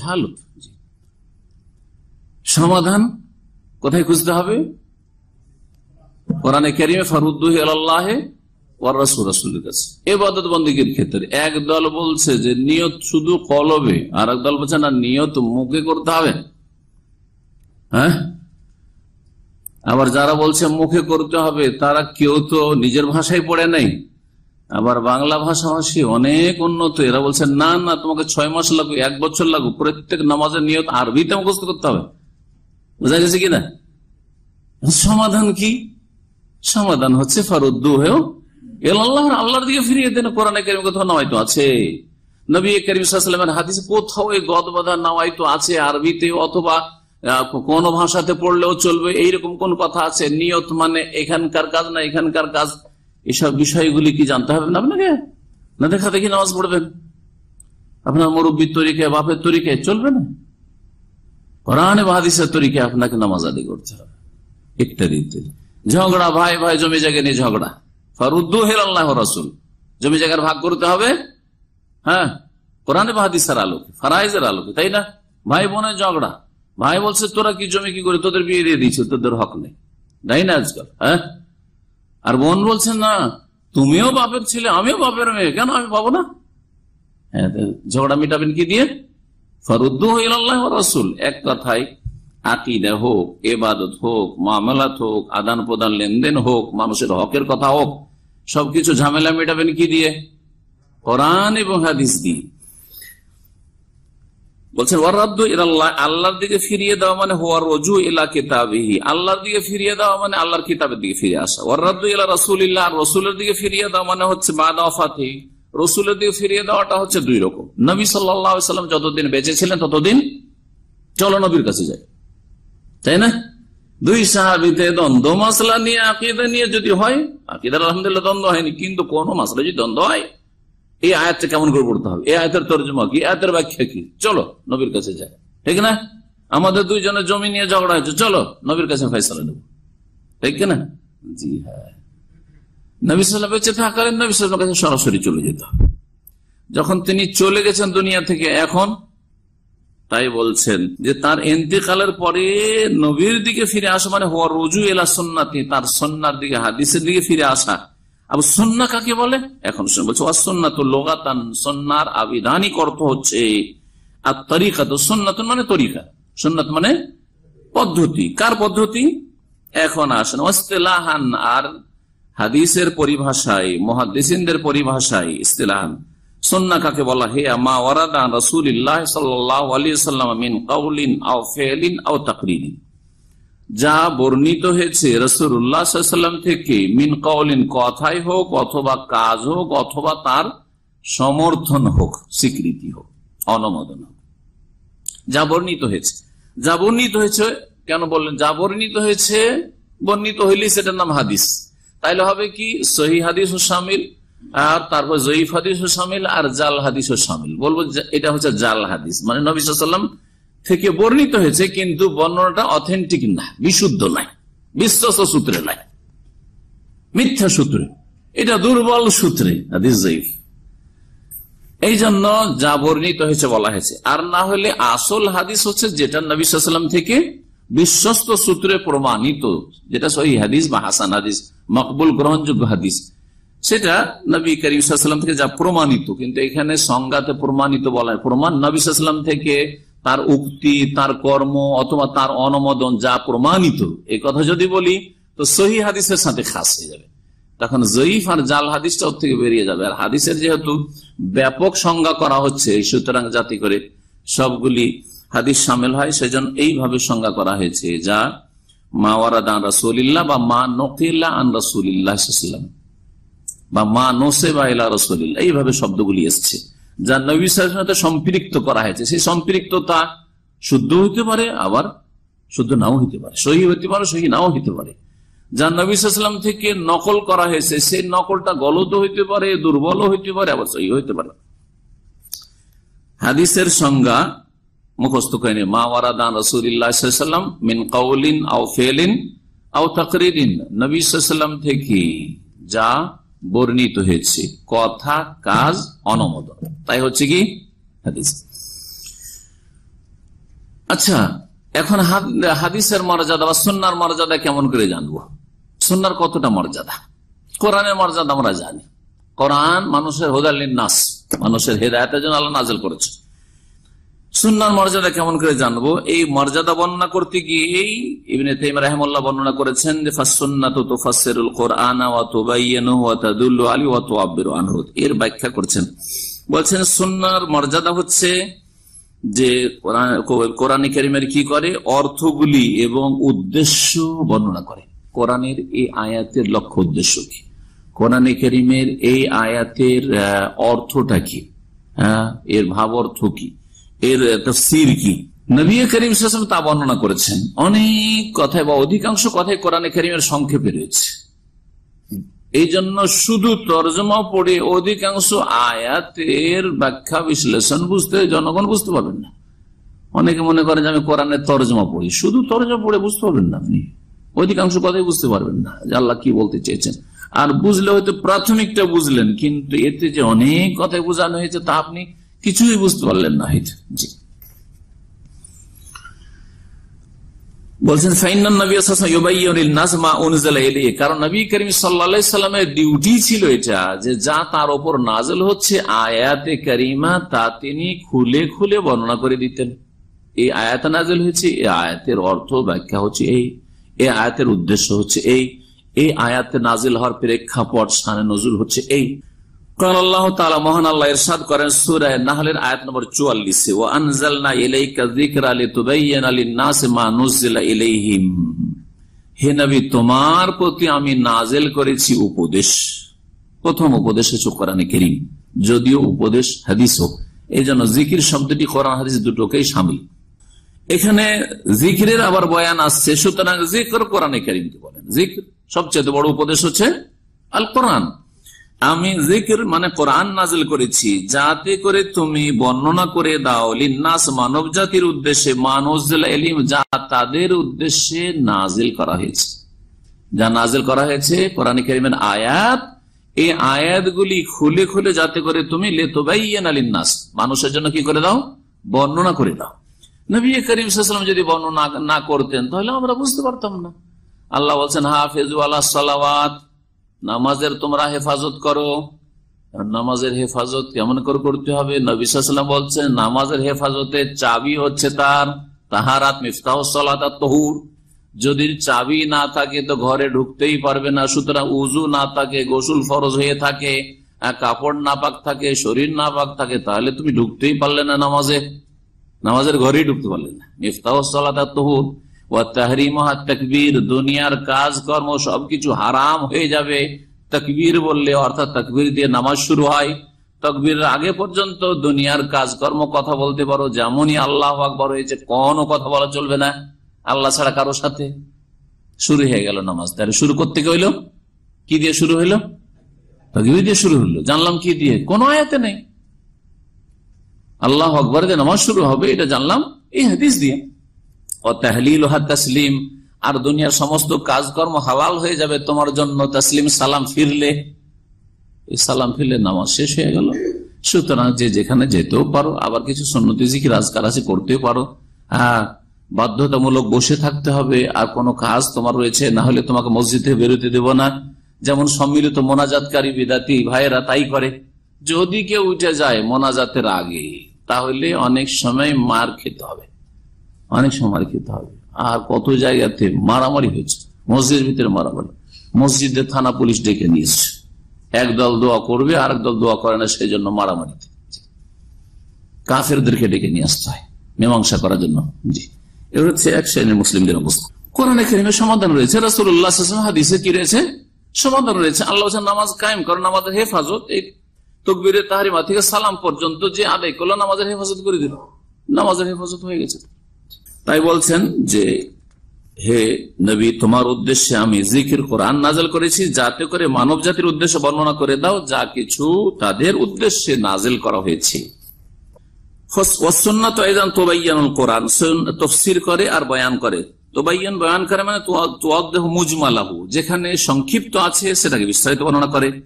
হালত সমাধান কোথায় খুঁজতে হবে? কোরআনে কেরিমে ফারুদ্দুহ আল্লাহে দল বলছে যে নিয়ত শুধু কলবে, আর দল বলছে না, নিয়ত মুখে করতে হবে। হ্যাঁ? আবার যারা বলছে মুখে করতে হবে, তারা কেউ তো নিজের ভাষায় পড়ে নাই। আবার বাংলা ভাষাভাষী অনেক উন্নত, এরা বলছে, না না, তোমাকে ছয় মাস লাগুক এক বছর লাগুক প্রত্যেক নামাজের নিয়ত আরবিতে মুখস্থ করতে হবে। বোঝা গেছে কিনা? সমাধান কি? সমাধান হচ্ছে ফারুদ্দু হয়েও আল্লাহর আল্লাহর দিকে ফিরিয়ে দেন কোরআনে কারিম কোথাও নামাইতো আছে। নবী করিমের হাদিসে কোথাও এই গদ বাধা নামাইতো আছে আরবিতে অথবা কোন ভাষাতে পড়লেও চলবে, এইরকম কোন কথা আছে? নিয়ত মানে এখানকার কাজ না এখানকার কাজ? এসব বিষয়গুলি কি জানতে হবে না আপনাকে? না দেখা দেখি নামাজ পড়বেন? আপনার মুরব্বীর তরিকে বাপের তরিকে চলবে না? কোরআনে হাদিসের তরিকে আপনাকে নামাজ আদি করতে হবে। ইত্যাদি ইত্যাদি। ঝগড়া ভাই ভাই জমি জায়গা নিয়ে ঝগড়া। ফরুদ্দু হেল আল্লাহ রসুল। জমি জায়গার ভাগ করতে হবে। হ্যাঁ? কোরআনে বাহাদিসের আলোকে, ফারাইজের আলোকে, তাই না? ভাই বোনের ঝগড়া। ভাই বলছে, তোরা কি জমি কি করে তোদের বিয়ে দিয়ে দিচ্ছে তোদের হক নেই। তাই না আজকাল? হ্যাঁ? আর বোন বলছে, না, তুমিও বাপের ছেলে, আমিও বাপের মেয়ে, কেন আমি পাবো না? হ্যাঁ ঝগড়া মিটাবেন কি দিয়ে? ফরুদ্দু হইল আল্লাহ রসুল, এক কথায় আকিদা হোক, এবাদত হোক, মামলাত হোক আদান প্রদান লেনদেন হোক, মানুষের হকের কথা হোক, সবকিছু ঝামেলা মেটাবেন কি দিয়ে? কোরআন এবং হাদিস দিয়ে। বলছেন আল্লাহর দিকে ফিরিয়ে দেওয়া মানে হওয়ার রজু ইলা কিতাবিহি। আল্লাহর দিকে ফিরিয়ে দেওয়া মানে আল্লাহর কিতাবের দিকে ফিরে আসা। ওয়ারাদ্দু ইলা রাসূলিল্লাহ রাসূলের দিকে ফিরিয়ে দেওয়া মানে হচ্ছে বাদা ওয়াফাতি রসুলের দিকে ফিরিয়ে দেওয়াটা হচ্ছে দুই রকম। নবী আলাইহি সাল্লাম যতদিন বেঁচে ছিলেন, ততদিন চলো নবীর কাছে যায় তাই না? দুই সাহাবিতে দ্বন্দ্ব, মাসলা নিয়ে, আকিদা নিয়ে যদি হয়, আকিদার আলহামদুলিল্লাহ দ্বন্দ্ব হয়নি, কিন্তু কোন মাসলা যদি দ্বন্দ্ব হয়, এই আয়াতটা কেমন করে পড়তে হবে? এই আয়াতের তর্জমা কি? আয়াতের ব্যাখ্যা কি? চলো, নবীর কাছে যায় ঠিক না? আমাদের দুইজনের জমি নিয়ে ঝগড়া হয়েছে, চলো, নবীর কাছে ফেসলা নেব। ঠিক না জি হ্যাঁ। নবী সাল্লাম বেঁচে থাকালেন নবী কাছে সরাসরি চলে যেত। যখন তিনি চলে গেছেন দুনিয়া থেকে, এখন তাই বলছেন যে তার এন্তেকালের পরে নবীর দিকে ফিরে আসা মানে হওয়া রুজু এলা সন্নাতি, তার সন্ন্যার দিকে, হাদিসের দিকে ফিরে আসা। আবার সন্না কাকে বলে? এখন বলছে অসন্না তো লোগাতান সন্ন্যার আবিধানিক অর্থ হচ্ছে আর তরিকা তো সন্ন্যাত মানে তরিকা। সন্ন্যাত মানে পদ্ধতি। কার পদ্ধতি? এখন আসেন অস্তেলাহান আর হাদিসের পরিভাষায় মহাদিসিনদের পরিভাষায় ইস্তেলাহান। সন্না কাকে বলা হে মা ওয়ারাদা রসুলিল্লাহ সাল্লাম মিন কাউলিন আও আও যা বর্ণিত হয়েছে রসুল্লাহাম থেকে মিন কাউলিন কথাই হোক অথবা কাজ হোক অথবা তার সমর্থন হোক, স্বীকৃতি হোক, অনুমোদন হোক। যা বর্ণিত হয়েছে। যা বর্ণিত হয়েছে, কেন বললেন? যা বর্ণিত হয়েছে, বর্ণিত হইলে সেটার নাম হাদিস। তাইলে হবে কি? সহি হাদিস ও সামিল। আর তারপর জয়ীফ হাদিস ও সামিল আর জাল হাদিস ও সামিল। বলব এটা হচ্ছে জাল হাদিস। মানে নবী থেকে বর্ণিত হয়েছে, কিন্তু বর্ণনাটা অথেন্টিক না, বিশুদ্ধ নাই, বিশ্বস্ত সূত্রে নাই। মিথ্যা সূত্রে। এটা দুর্বল সূত্রে, হাদিস জয়ীফ। এই জন্য যা বর্ণিত হয়েছে বলা হয়েছে। আর না হলে আসল হাদিস হচ্ছে যেটা নবী থেকে বিশ্বস্ত সূত্রে প্রমাণিত, যেটা সহি হাদিস বা হাসান হাদিস, মকবুল গ্রহণযোগ্য হাদিস। সেটা নবী করিম থেকে যা প্রমাণিত, কিন্তু এখানে সংজ্ঞাতে প্রমাণিত বলা হয়। প্রমাণ নবী সাল্লাম থেকে তার উক্তি, তার কর্ম অথবা তার অনুমোদন যা প্রমাণিত, এই কথা যদি বলি, তো সহি হাদিসের সাথে খাস হয়ে যাবে। তখন জয়ীফ আর জাল হাদিসটা ওর থেকে বেরিয়ে যাবে। আর হাদিসের যেহেতু ব্যাপক সংজ্ঞা করা হচ্ছে সুতরাং জাতি করে সবগুলি হাদিস সামিল হয়, সেজন্য এইভাবে সংজ্ঞা করা হয়েছে, যা মা ওয়ারাদান রাসুলিল্লাহ বা মা নকিল্লা আন রাসুলিল্লাহাম বা মা নোসে বা ইলা রসুলিল্লাহ, এইভাবে শব্দগুলি এসছে, যা নবী সাথে সম্পৃক্ত করা হয়েছে। সেই সম্পৃক্ততা শুদ্ধ হইতে পারে, আবার শুদ্ধ নাও হইতে পারে, সহি হইতে পারে, সহি নাও হইতে পারে। যা নবী সাল্লাম থেকে নকল করা হয়েছে, সেই নকলটা গলত হইতে পারে দুর্বল হইতে পারে, আবার সহি হইতে পারে হাদিসের সংজ্ঞা মুখস্থ করেনি মা ওয়ারাদান রসুল্লাহাম মিন কাউলিন আও ফেলিন আও তাকরিন নবী সাল্লাম থেকে যা বর্ণিত হয়েছে। কথা, কাজ, অনমোদন। তাই হচ্ছে কি? আচ্ছা এখন হাদিসের মর্যাদা বা সন্ন্যার মর্যাদা কেমন করে জানব? সন্ন্যার কতটা মর্যাদা? কোরআনের মর্যাদা আমরা জানি। কোরআন মানুষের হোদালিন নাস মানুষের হেদায়তের জন্য আল্লাহ নাজল করেছে। সুন্নার মর্যাদা কেমন করে জানব? এই মর্যাদা বর্ণনা করতে গিয়ে এই ইবনে তাইম রাহমাল্লাহ বর্ণনা করেছেন কুরআনা এর ব্যাখ্যা করছেন। বলছেন মর্যাদা হচ্ছে যে কারিমের কি করে? অর্থগুলি এবং উদ্দেশ্য বর্ণনা করে। কোরআনের এই আয়াতের লক্ষ্য উদ্দেশ্য কি? কোরআনে করিমের এই আয়াতের অর্থটা কি? এর ভাব অর্থ কি? এর তফসির কি? নবী করিম তা বর্ণনা করেছেন। অনেক কথায় বা অধিকাংশ কথায় কোরআনে করিমের সংক্ষেপে রয়েছে। এই জন্য শুধু তর্জমা পড়ে অধিকাংশ আয়াতের ব্যাখ্যা বিশ্লেষণ বুঝতে জনগণ বুঝতে পারবেন না। অনেকে মনে করেন যে আমি কোরআনের তর্জমা পড়ি। শুধু তর্জমা পড়ে বুঝতে পারবেন না আপনি। অধিকাংশ কথাই বুঝতে পারবেন না যে আল্লাহ কি বলতে চেয়েছেন। আর বুঝলে হয়তো প্রাথমিকটা বুঝলেন, কিন্তু এতে যে অনেক কথাই বোঝানো হয়েছে তা আপনি কিছুই বুঝতে পারলেন না হয়তো জি। বলছেন কারণ নবী করিম সাল্লামের ডিউটি ছিল এটা, যে যা তার ওপর নাজল হচ্ছে, আয়াতে করিমা তা তিনি খুলে খুলে বর্ণনা করে দিতেন। এই আয়াত নাজল হয়েছে, এই আয়াতের অর্থ ব্যাখ্যা হচ্ছে এই এই আয়াতের উদ্দেশ্য হচ্ছে এই এই আয়াতে নাজিল হওয়ার প্রেক্ষাপট স্থানে নজরুল হচ্ছে এই। নাজেল করেছি উপদেশ। প্রথম উপদেশ হচ্ছে কোরআনে কারীম। যদিও উপদেশ হাদিস হোক এই জন্য জিকির শব্দটি কোরআন হাদিস দুটোকেই সামিল। এখানে জিকিরের আবার বয়ান আসছে, সুতরাং জিকর কোরআনে কারিমকে বলেন। জিক্র সবচেয়ে বড় উপদেশ হচ্ছে আল কোরআন আমি জিকির মানে কোরআন নাজিল করেছি। যাতে করে তুমি বর্ণনা করে দাও, লিন্নাস মানব জাতির উদ্দেশ্যে এলিম যা তাদের উদ্দেশ্যে নাজিল করা হয়েছে। যা নাজিল করা হয়েছে, কোরআন করিমের আয়াত, এই আয়াতগুলি খুলে খুলে যাতে করে তুমি লেতোবাইয়ান আলিন্নাস মানুষের জন্য কি করে দাও? বর্ণনা করে দাও। নবী করিম সাল্লাম যদি বর্ণনা না করতেন, তাহলে আমরা বুঝতে পারতাম না। আল্লাহ বলছেন, হাফেজ আল্লাহ সালাওয়াত। নামাজের তোমরা হেফাজত করো। নামাজের হেফাজত কেমন করে করতে হবে? নবিসাম বলছেন, নামাজের হেফাজতে চাবি হচ্ছে তার সলাত তহুর যদি চাবি না থাকে তো ঘরে ঢুকতেই পারবে না, সুতরাং উজু না থাকে, গোসুল ফরজ হয়ে থাকে কাপড় না পাক থাকে, শরীর না পাক থাকে, তাহলে তুমি ঢুকতেই পারলে না নামাজে। নামাজের ঘরেই ঢুকতে পারলে না। মিফতাহ সলাত তহুর ও তাহরিমহা তকবীর সবকিছু হারাম হয়ে যাবে। তকবীর বললে, অর্থাৎ দিয়ে নামাজ শুরু হয়। আগে পর্যন্ত দুনিয়ার কথা বলতে পারো, যেমনই আল্লাহ আকবর হয়েছে, কোনো কথা বলা চলবে না। আল্লাহ ছাড়া কারোর সাথে শুরু হয়ে গেল নামাজ। তাহলে শুরু করতে হইল? কি দিয়ে শুরু হইল? তকবীর দিয়ে শুরু হইল। জানলাম কি দিয়ে? কোন আয়াতে নেই। আল্লাহ আকবর দিয়ে নামাজ শুরু হবে, এটা জানলাম এই হাদিস দিয়ে। ও তাহলিল তসলিম। আর দুনিয়ার সমস্ত কাজকর্ম হালাল হয়ে যাবে তোমার জন্য। তসলিম সালাম ফিরলে সালাম ফিরলে নামাজ শেষ হয়ে গেল। সুতরাং যে যেখানে যেতেও পারো, আবার কিছু সন্ন্যতি জিকির আজকার আছে, করতেও পারো। হ্যাঁ বাধ্যতামূলক বসে থাকতে হবে, আর কোনো কাজ তোমার রয়েছে, না হলে তোমাকে মসজিদে বেরোতে দেব না। যেমন সম্মিলিত মোনাজাতকারী বিদাতি ভাইয়েরা তাই করে। যদি কেউ উঠে যায় মোনাজাতের আগে, তাহলে অনেক সময় মার খেতে হবে। অনেক সময় খেতে হবে। আর কত জায়গাতে মারামারি হয়েছে। মসজিদের ভিতরে মারামারি। মসজিদে থানা পুলিশ ডেকে নিয়েছে। একদল দোয়া করবে আর একদল দোয়া করে না সেই জন্য মারামারিতে কাফেরদেরকে ডেকে নিয়ে আসতে হয়, মীমাংসা করার জন্য। জি। এ হচ্ছে এক শ্রেণির মুসলিমদের অবস্থা। কোরআন কেরিমের সমাধান রয়েছে। রাসুল্লাহ হাদিসে কি রয়েছে? সমাধান রয়েছে। আল্লাহ নামাজ কায়েম করেন আমাদের হেফাজত, এই তকবিরের তাহারিমা থেকে সালাম পর্যন্ত যে আদায় করল, নামাজের হেফাজত করে দিল। নামাজের হেফাজত হয়ে গেছে। তাই বলছেন যে, হে নবী, তোমার উদ্দেশ্যে আমি জিকির কোরআন নাজল করেছি, যাতে করে মানব জাতির উদ্দেশ্যে বর্ণনা করে দাও, যা কিছু তাদের উদ্দেশ্যে নাজেল করা হয়েছে। মানে যেখানে সংক্ষিপ্ত আছে সেটাকে বিস্তারিত বর্ণনা করে।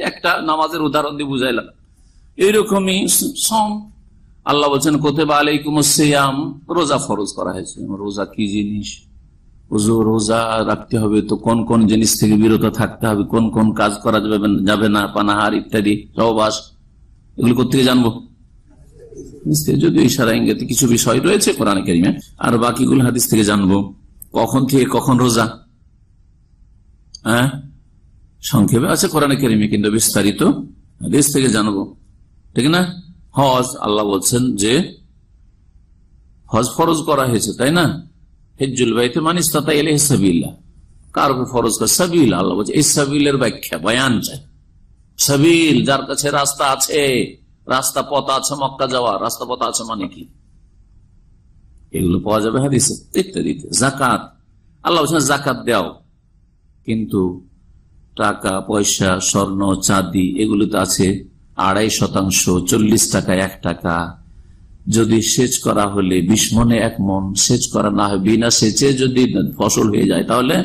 একটা নামাজের উদাহরণ দিয়ে বুঝাইলাম। এইরকমই আল্লাহ বলছেন কোথেবা আলাইকুম সিয়াম, রোজা ফরজ করা হয়েছে। রোজা কি জিনিস? রোজা রাখতে হবে তো কোন কোন জিনিস থেকে বিরত থাকতে হবে? কোন কোন কাজ করা যাবে যাবে না? পানাহার, ইত্যাদি, সহবাস, এগুলো কোথেকে জানব? যদি ইশারা, ইঙ্গিতে কিছু বিষয় রয়েছে কোরআন কেরিমে, আর বাকিগুলো হাদিস থেকে জানব। কখন থেকে কখন রোজা? হ্যাঁ? সংক্ষেপে আছে কোরআন কেরিমে, কিন্তু বিস্তারিত হাদিস থেকে জানব। ঠিক না? হজ, আল্লাহ বলছেন যে হজ ফরজ করা হয়েছে, তাই না? হেজুল বাইতে মানিস তাতা এলে সাবিল্লা কার ফরজ করে? সাবিল, আল্লাহ বলছে, এই ব্যাখ্যা, বয়ান চাই। সাবিল, যার কাছে রাস্তা আছে, রাস্তা পথ আছে মক্কা যাওয়া, রাস্তা পথ আছে মানে কি? এগুলো পাওয়া যাবে হাদিসে, ইত্যাদিতে। জাকাত, আল্লাহ বলছেন জাকাত দেও, কিন্তু টাকা, পয়সা, স্বর্ণ, চাঁদি এগুলোতে আছে আড়াই শতাংশ, চল্লিশ টাকা, এক টাকা। যদি সেচ করা হলে বিশ মনে এক মন, সেচ করা না হয়, বিনা সেচে যদি ফসল হয়ে যায়, তাহলে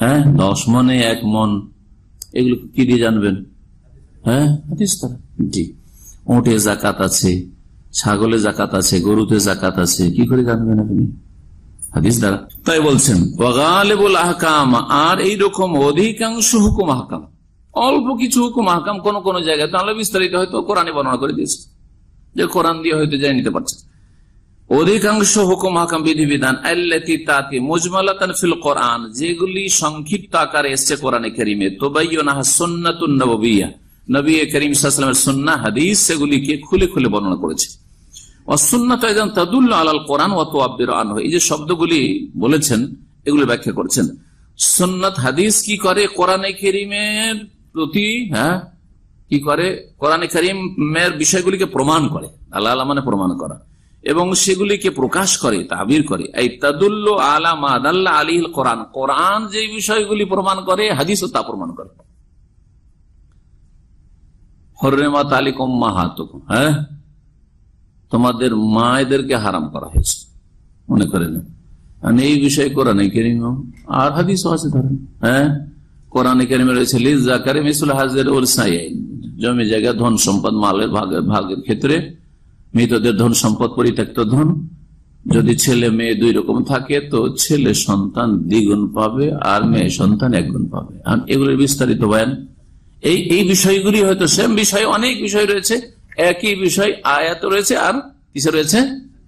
হ্যাঁ দশ মনে এক মন। এগুলো কি দিয়ে জানবেন? হ্যাঁ জি। ওটে জাকাত আছে, ছাগলে জাকাত আছে, গরুতে জাকাত আছে, কি করে জানবেন আপনি? হাদিস দ্বারা। তাই বলছেন আর এইরকম অধিকাংশ হুকুম আহকাম। অল্প কিছু হুকুম, আহকাম কোন কোন জায়গায়। তাহলে বিস্তারিত হয়তো কোরআনে বর্ণনা করে দিয়েছে। যে কোরআন দিয়ে হয়তো যাই নিতে পারছে। অধিকাংশ হুকুম হাকাম বিধিবিধান কোরআন, যেগুলি সংক্ষিপ্ত আকারে এসছে কোরআনে করিমে। তোবাইনাহা নবী করিম সাল্লামের সুন্না, হাদিস, সেগুলিকে খুলে খুলে বর্ণনা করেছে। এই যে শব্দগুলি বলেছেন, এগুলো ব্যাখ্যা করেছেন। সুন্নাত, হাদিস কি করে কোরআনে কেরিমের প্রতি হ্যাঁ কি করে? কোরআনে করিমের বিষয়গুলিকে প্রমাণ করে। আল্লাহ আল্লাহ মানে প্রমাণ করা। এবং সেগুলিকে প্রকাশ করে, তাবির করে। এই তাদুল্ল আদাল্লাহ আলিল কোরআন। কোরআন যে বিষয়গুলি প্রমাণ করে, হাদিসও তা প্রমাণ করে। আলী হ্যাঁ? তোমাদের মায়েদেরকে হারাম করা হয়েছে। মনে করেন এই বিষয়ে কোরআনে কেরিম আর হাদিসও আছে ধরেন। হ্যাঁ? কোরআনে কেরিমে রয়েছে, লিজ জাকারে মিসুল হাজের ওর সাই জমি, জায়গা, ধন সম্পদ মালের ভাগের ভাগের ক্ষেত্রে মৃতদের ধন সম্পদ, পরিত্যক্ত ধন। যদি ছেলে, মেয়ে দুই রকম থাকে, তো ছেলে সন্তান দ্বিগুণ পাবে আর মেয়ে সন্তান একগুণ পাবে। এগুলোর বিস্তারিত বয়ান। এই এই বিষয়গুলি হয়তো সেম বিষয়, অনেক বিষয় রয়েছে, একই বিষয় আয়াত রয়েছে আর কিসে রয়েছে?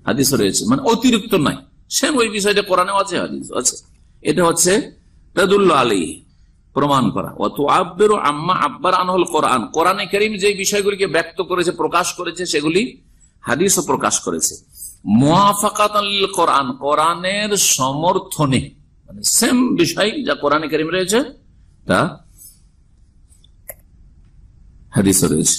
হাদিস রয়েছে। মানে অতিরিক্ত নাই সেম ওই বিষয়টা কোরআনে আছে হাদিস আছে। এটা হচ্ছে তাদুল্লাহ আলী প্রমাণ করা। অত আব্বের আম্মা আব্বার আনহল কোরআন। কোরআনে করিম যে বিষয়গুলিকে ব্যক্ত করেছে, প্রকাশ করেছে, সেগুলি হাদিসও প্রকাশ করেছে। সমর্থনে মানে সেম বিষয় যা কোরআনে রয়েছে, তা হাদিস রয়েছে।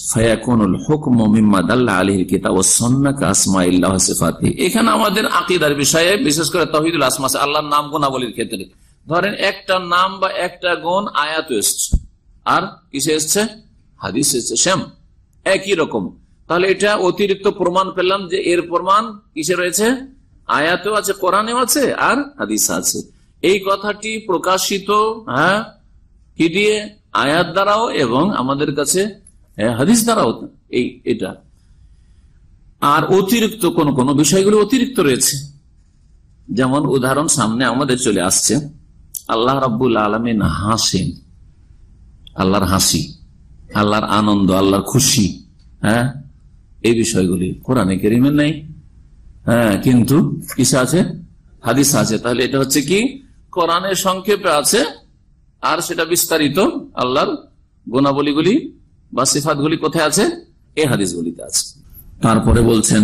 এখানে আমাদের আকীদার বিষয়ে, বিশেষ করে তাওহীদুল আসমা আল্লাহর নাম গুণাবলীর ক্ষেত্রে। ধরেন একটা নাম বা একটা গুণ আয়াত এসছে। আর কিসে এসছে? হাদিস এসছে শ্যাম একই রকম। তাহলে এটা অতিরিক্ত প্রমাণ পেলাম যে এর প্রমাণ কিসে রয়েছে? আয়াতেও আছে, কোরআনেও আছে, আর হাদিস আছে। এই কথাটি প্রকাশিত হ্যাঁ কি দিয়ে? আয়াত দ্বারাও এবং আমাদের কাছে হাদিস দ্বারাও এই, এটা। আর অতিরিক্ত কোন কোন বিষয়গুলো অতিরিক্ত রয়েছে। যেমন উদাহরণ সামনে আমাদের চলে আসছে। আল্লাহ রাব্বুল আলমিন হাসেন। আল্লাহর হাসি, আল্লাহর আনন্দ, আল্লাহর খুশি হ্যাঁ? এই বিষয়গুলি কোরআনে কেরিমের নেই। হ্যাঁ কিন্তু কিসে আছে? হাদিস আছে। তাহলে এটা হচ্ছে কি? কোরআনের সংক্ষেপে আছে, আর সেটা বিস্তারিত আল্লাহর গুণাবলীগুলি বা সিফাতগুলি কোথায় আছে? এই হাদিসগুলিতে আছে। তারপরে বলছেন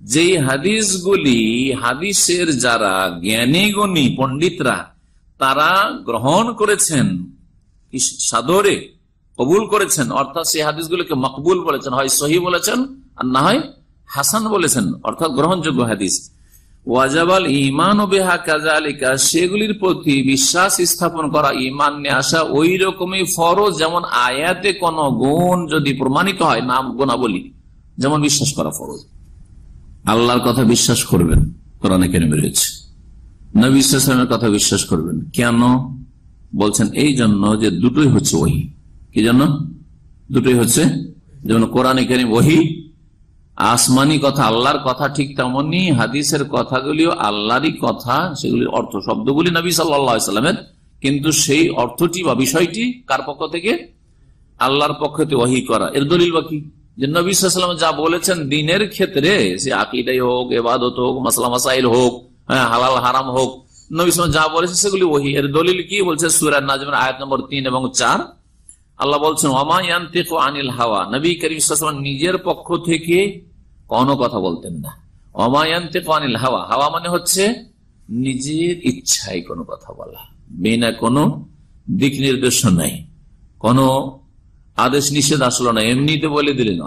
যেই হাদিসগুলি হাদিসের যারা জ্ঞানী পণ্ডিতরা, তারা গ্রহণ করেছেন সাদরে কবুল করেছেন, অর্থাৎ সেই হাদিসগুলিকে মকবুল বলেছেন, হয় সহি বলেছেন, আর না হয় হাসান বলেছেন, অর্থাৎ গ্রহণযোগ্য হাদিস। ওয়াজাবাল ইমান ও বেহা কাজা সেগুলির প্রতি বিশ্বাস স্থাপন করা ইমান নিয়ে আসা ওই রকমই ফরজ, যেমন আয়াতে কোন গুণ যদি প্রমাণিত হয়, নাম গুণাবলী, যেমন বিশ্বাস করা ফরজ। আল্লাহর কথা বিশ্বাস করবেন, কোরআনে কেন বেরিয়েছে নবী ইসলামের কথা বিশ্বাস করবেন। কেন? বলছেন, এই জন্য যে দুটোই হচ্ছে ওহি। কি জন্য? দুটোই হচ্ছে, যেমন কোরআনে কেন ওহি, আসমানি কথা আল্লাহর কথা ঠিক তেমনি হাদিসের কথাগুলিও আল্লাহরই কথা, সেগুলির অর্থ, শব্দগুলি নবী সাল্লামের কিন্তু সেই অর্থটি বা বিষয়টি কার পক্ষ থেকে? আল্লাহর পক্ষ থেকে ওহি করা। এর দলিল বা কি? যে নবী সাল্লাম যা বলেছেন দিনের ক্ষেত্রে, সে আকিদাই হোক, এবাদত হোক মাসলা মাসাইল হোক হ্যাঁ হালাল, হারাম হোক, নবী সালাম যা বলেছে সেগুলি ওহি। এর দলিল কি? বলছে সুরার নাজমের আয়াত নম্বর তিন এবং চার। আল্লাহ বলছেন ওমায়ান্তিক আনিল হাওয়া। নবী করিম নিজের পক্ষ থেকে কোনো কথা বলতেন না। অমায়ান্তিক আনিল হাওয়া। হাওয়া মানে হচ্ছে নিজের ইচ্ছায় কোনো কথা বলা। বিনা কোনো দিক নির্দেশন নাই। কোনো আদেশ নিষেধ আসলো না, এমনিতে বলে দিলেন।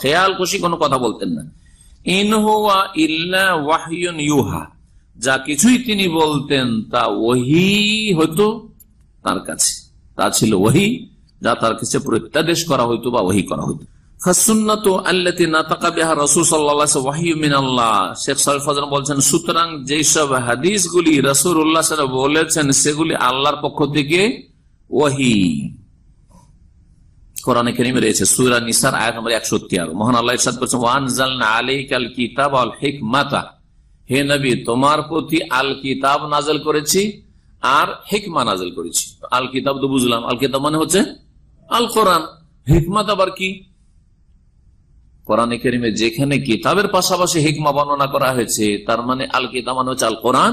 খেয়াল, খুশি, কোনো কথা বলতেন না। ইনহুয়া ইল্লা ওয়াহিয়ন ইউহা। যা কিছুই তিনি বলতেন, তা ওহি হতো তার কাছে। তা ছিল ওহি, যা তার কাছে প্রত্যাদেশ করা হইতো বা ওহি করা হইতো। বলছেন, সুতরাং যেসব হাদিস গুলি রসুল্লাহ বলেছেন, সেগুলি আল্লাহর পক্ষ থেকে ওহি। কোরআনে রয়েছে সুরা নিসার, আয়াত নম্বর একশো তেরো মহান আল্লাহ ইসাদ ওয়ান জালনা আলাইকাল কিতাব আল হিকমাতা। হে নবী, তোমার প্রতি আল কিতাব নাজল করেছি আর নাজল করেছি। আল কিতাব তো বুঝলাম। আল কিতাব মানে হচ্ছে আল কোরআন। আবার কি? কোরআনে কেরিমে যেখানে কিতাবের পাশাপাশি হিকমা বর্ণনা করা হয়েছে, তার মানে আল কিতাব মানে হচ্ছে আল কোরআন,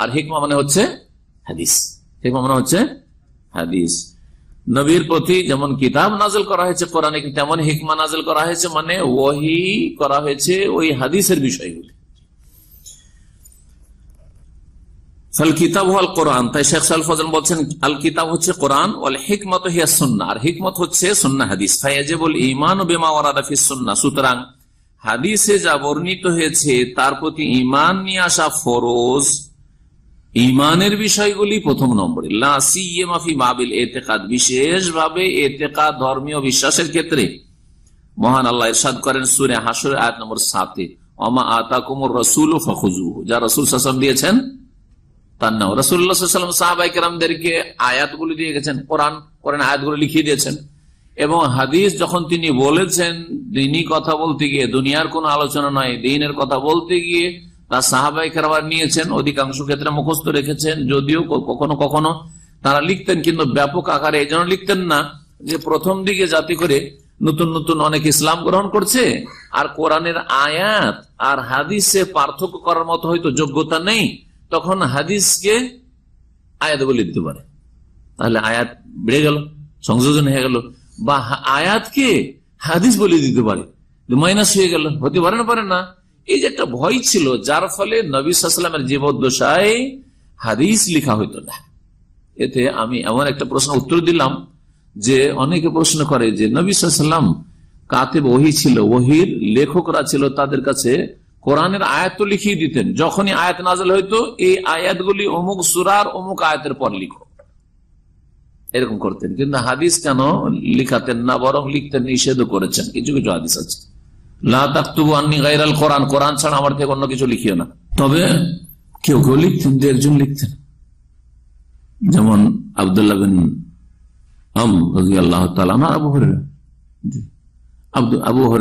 আর হিকমা মানে হচ্ছে হাদিস। হিকমা মানে হচ্ছে হাদিস। নবীর প্রতি যেমন কিতাব নাজল করা হয়েছে, কোরআনে তেমন হিকমা নাজল করা হয়েছে মানে ওহি করা হয়েছে ওই হাদিসের বিষয়গুলি। আল কিতাব হচ্ছে হিকমত হিয়া সুন্না আর হিকমত হচ্ছে সুন্না হাদিস। ওয়ারাদা ফিস সুতরাং হাদিসে যা বর্ণিত হয়েছে, তার প্রতি ইমান নিয়ে আসা ফরজ ইমানের বিষয়গুলি প্রথম নম্বরে। লাফি বাবিল এতেকাদ, বিশেষভাবে এতেকাদ ধর্মীয় বিশ্বাসের ক্ষেত্রে। মহান আল্লাহ ইরশাদ করেন সুরে হাসুর আয়াত নম্বর সাতে। অমা আতা কুমর রসুল ফখুজু যা রসুল শাসন দিয়েছেন, তার নাম। রসুল্লাহাম সাহাবাই কেরামদেরকে আয়াতগুলি দিয়ে গেছেন, কোরআন কোরআন আয়াতগুলো লিখিয়ে দিয়েছেন। এবং হাদিস যখন তিনি বলেছেন, দিনই কথা বলতে গিয়ে, দুনিয়ার কোন আলোচনা নয়, দিনের কথা বলতে গিয়ে তার সাহাবাই কেরাবার নিয়েছেন, অধিকাংশ ক্ষেত্রে মুখস্থ রেখেছেন, যদিও কখনো কখনো তারা লিখতেন, কিন্তু ব্যাপক আকারে এই জন্য লিখতেন না যে প্রথম দিকে জাতি করে নতুন নতুন অনেক ইসলাম গ্রহণ করছে, আর কোরআনের আয়াত আর হাদিসে পার্থক্য করার মতো হয়তো যোগ্যতা নেই, তখন হাদিসকে আয়াত বলে দিতে পারে। তাহলে আয়াত বেড়ে গেল, সংযোজন হয়ে গেল, বা আয়াতকে হাদিস বলে দিতে পারে। মাইনাস হয়ে গেল, হতে পারে না পারে না। এই যে একটা ভয় ছিল, যার ফলে নবী জীবদ্দশায় হাদিস লিখা হইতো না। এতে আমি এমন একটা প্রশ্ন উত্তর দিলাম যে অনেকে প্রশ্ন করে যে নবী কাতে ওহি ছিল, ওহির লেখকরা ছিল তাদের কাছে কোরআনের আয়াত লিখিয়ে দিতেন। যখনই আয়াত নাজল হইতো, এই আয়াতগুলি অমুক সুরার, অমুক আয়াতের পর লিখো। এরকম করতেন। কিন্তু হাদিস কেন লিখাতেন না, বরং লিখতেন নিষেধ করেছেন। কিছু কিছু হাদিস আছে। কোরআন কোরআন ছাড়া আমার থেকে অন্য কিছু লিখিও না। তবে কেউ কেউ লিখতেন, দু একজন লিখতেন। যেমন আবদুল্লাহ আবু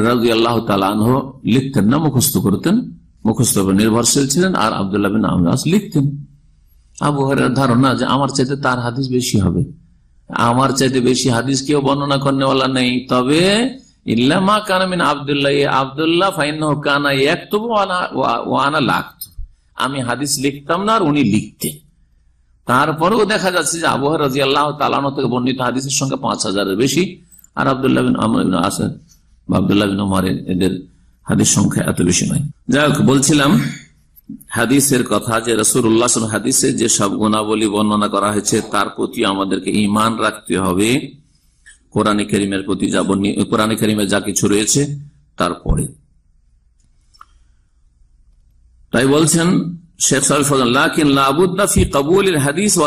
লিখতেন না, মুখস্থ করতেন। মুখস্থ নির্ভরশীল ছিলেন আর আবদুল্লাহ বিন লিখতেন। আবু হরের ধারণা যে আমার চাইতে তার হাদিস বেশি হবে। আমার চাইতে বেশি হাদিস কেউ বর্ণনা করনেওয়ালা নেই। তবে ইল্লামা কানামিন আবদুল্লাহ আবদুল্লাহ ফাইন কানা এক তবু আনা লাগত আমি হাদিস লিখতাম না আর উনি লিখতেন। তারপরেও দেখা যাচ্ছে যে আবহাওয়া রাজি আল্লাহ তালানো থেকে বর্ণিত হাদিসের সংখ্যা পাঁচ হাজারের বেশি। আর আবদুল্লাহ বিন আমর আসাদ বা আবদুল্লাহ বিন ওমারের এদের হাদিস সংখ্যা এত বেশি নয়। যাই হোক, বলছিলাম হাদিসের কথা যে রসুল্লাহ হাদিসে যে সব গুণাবলী বর্ণনা করা হয়েছে, তার প্রতি আমাদেরকে ইমান রাখতে হবে। কোরআন করিমের প্রতি যা কোরআন করিমের যা কিছু রয়েছে তারপরে তাই বলছেন শেখ হাদিস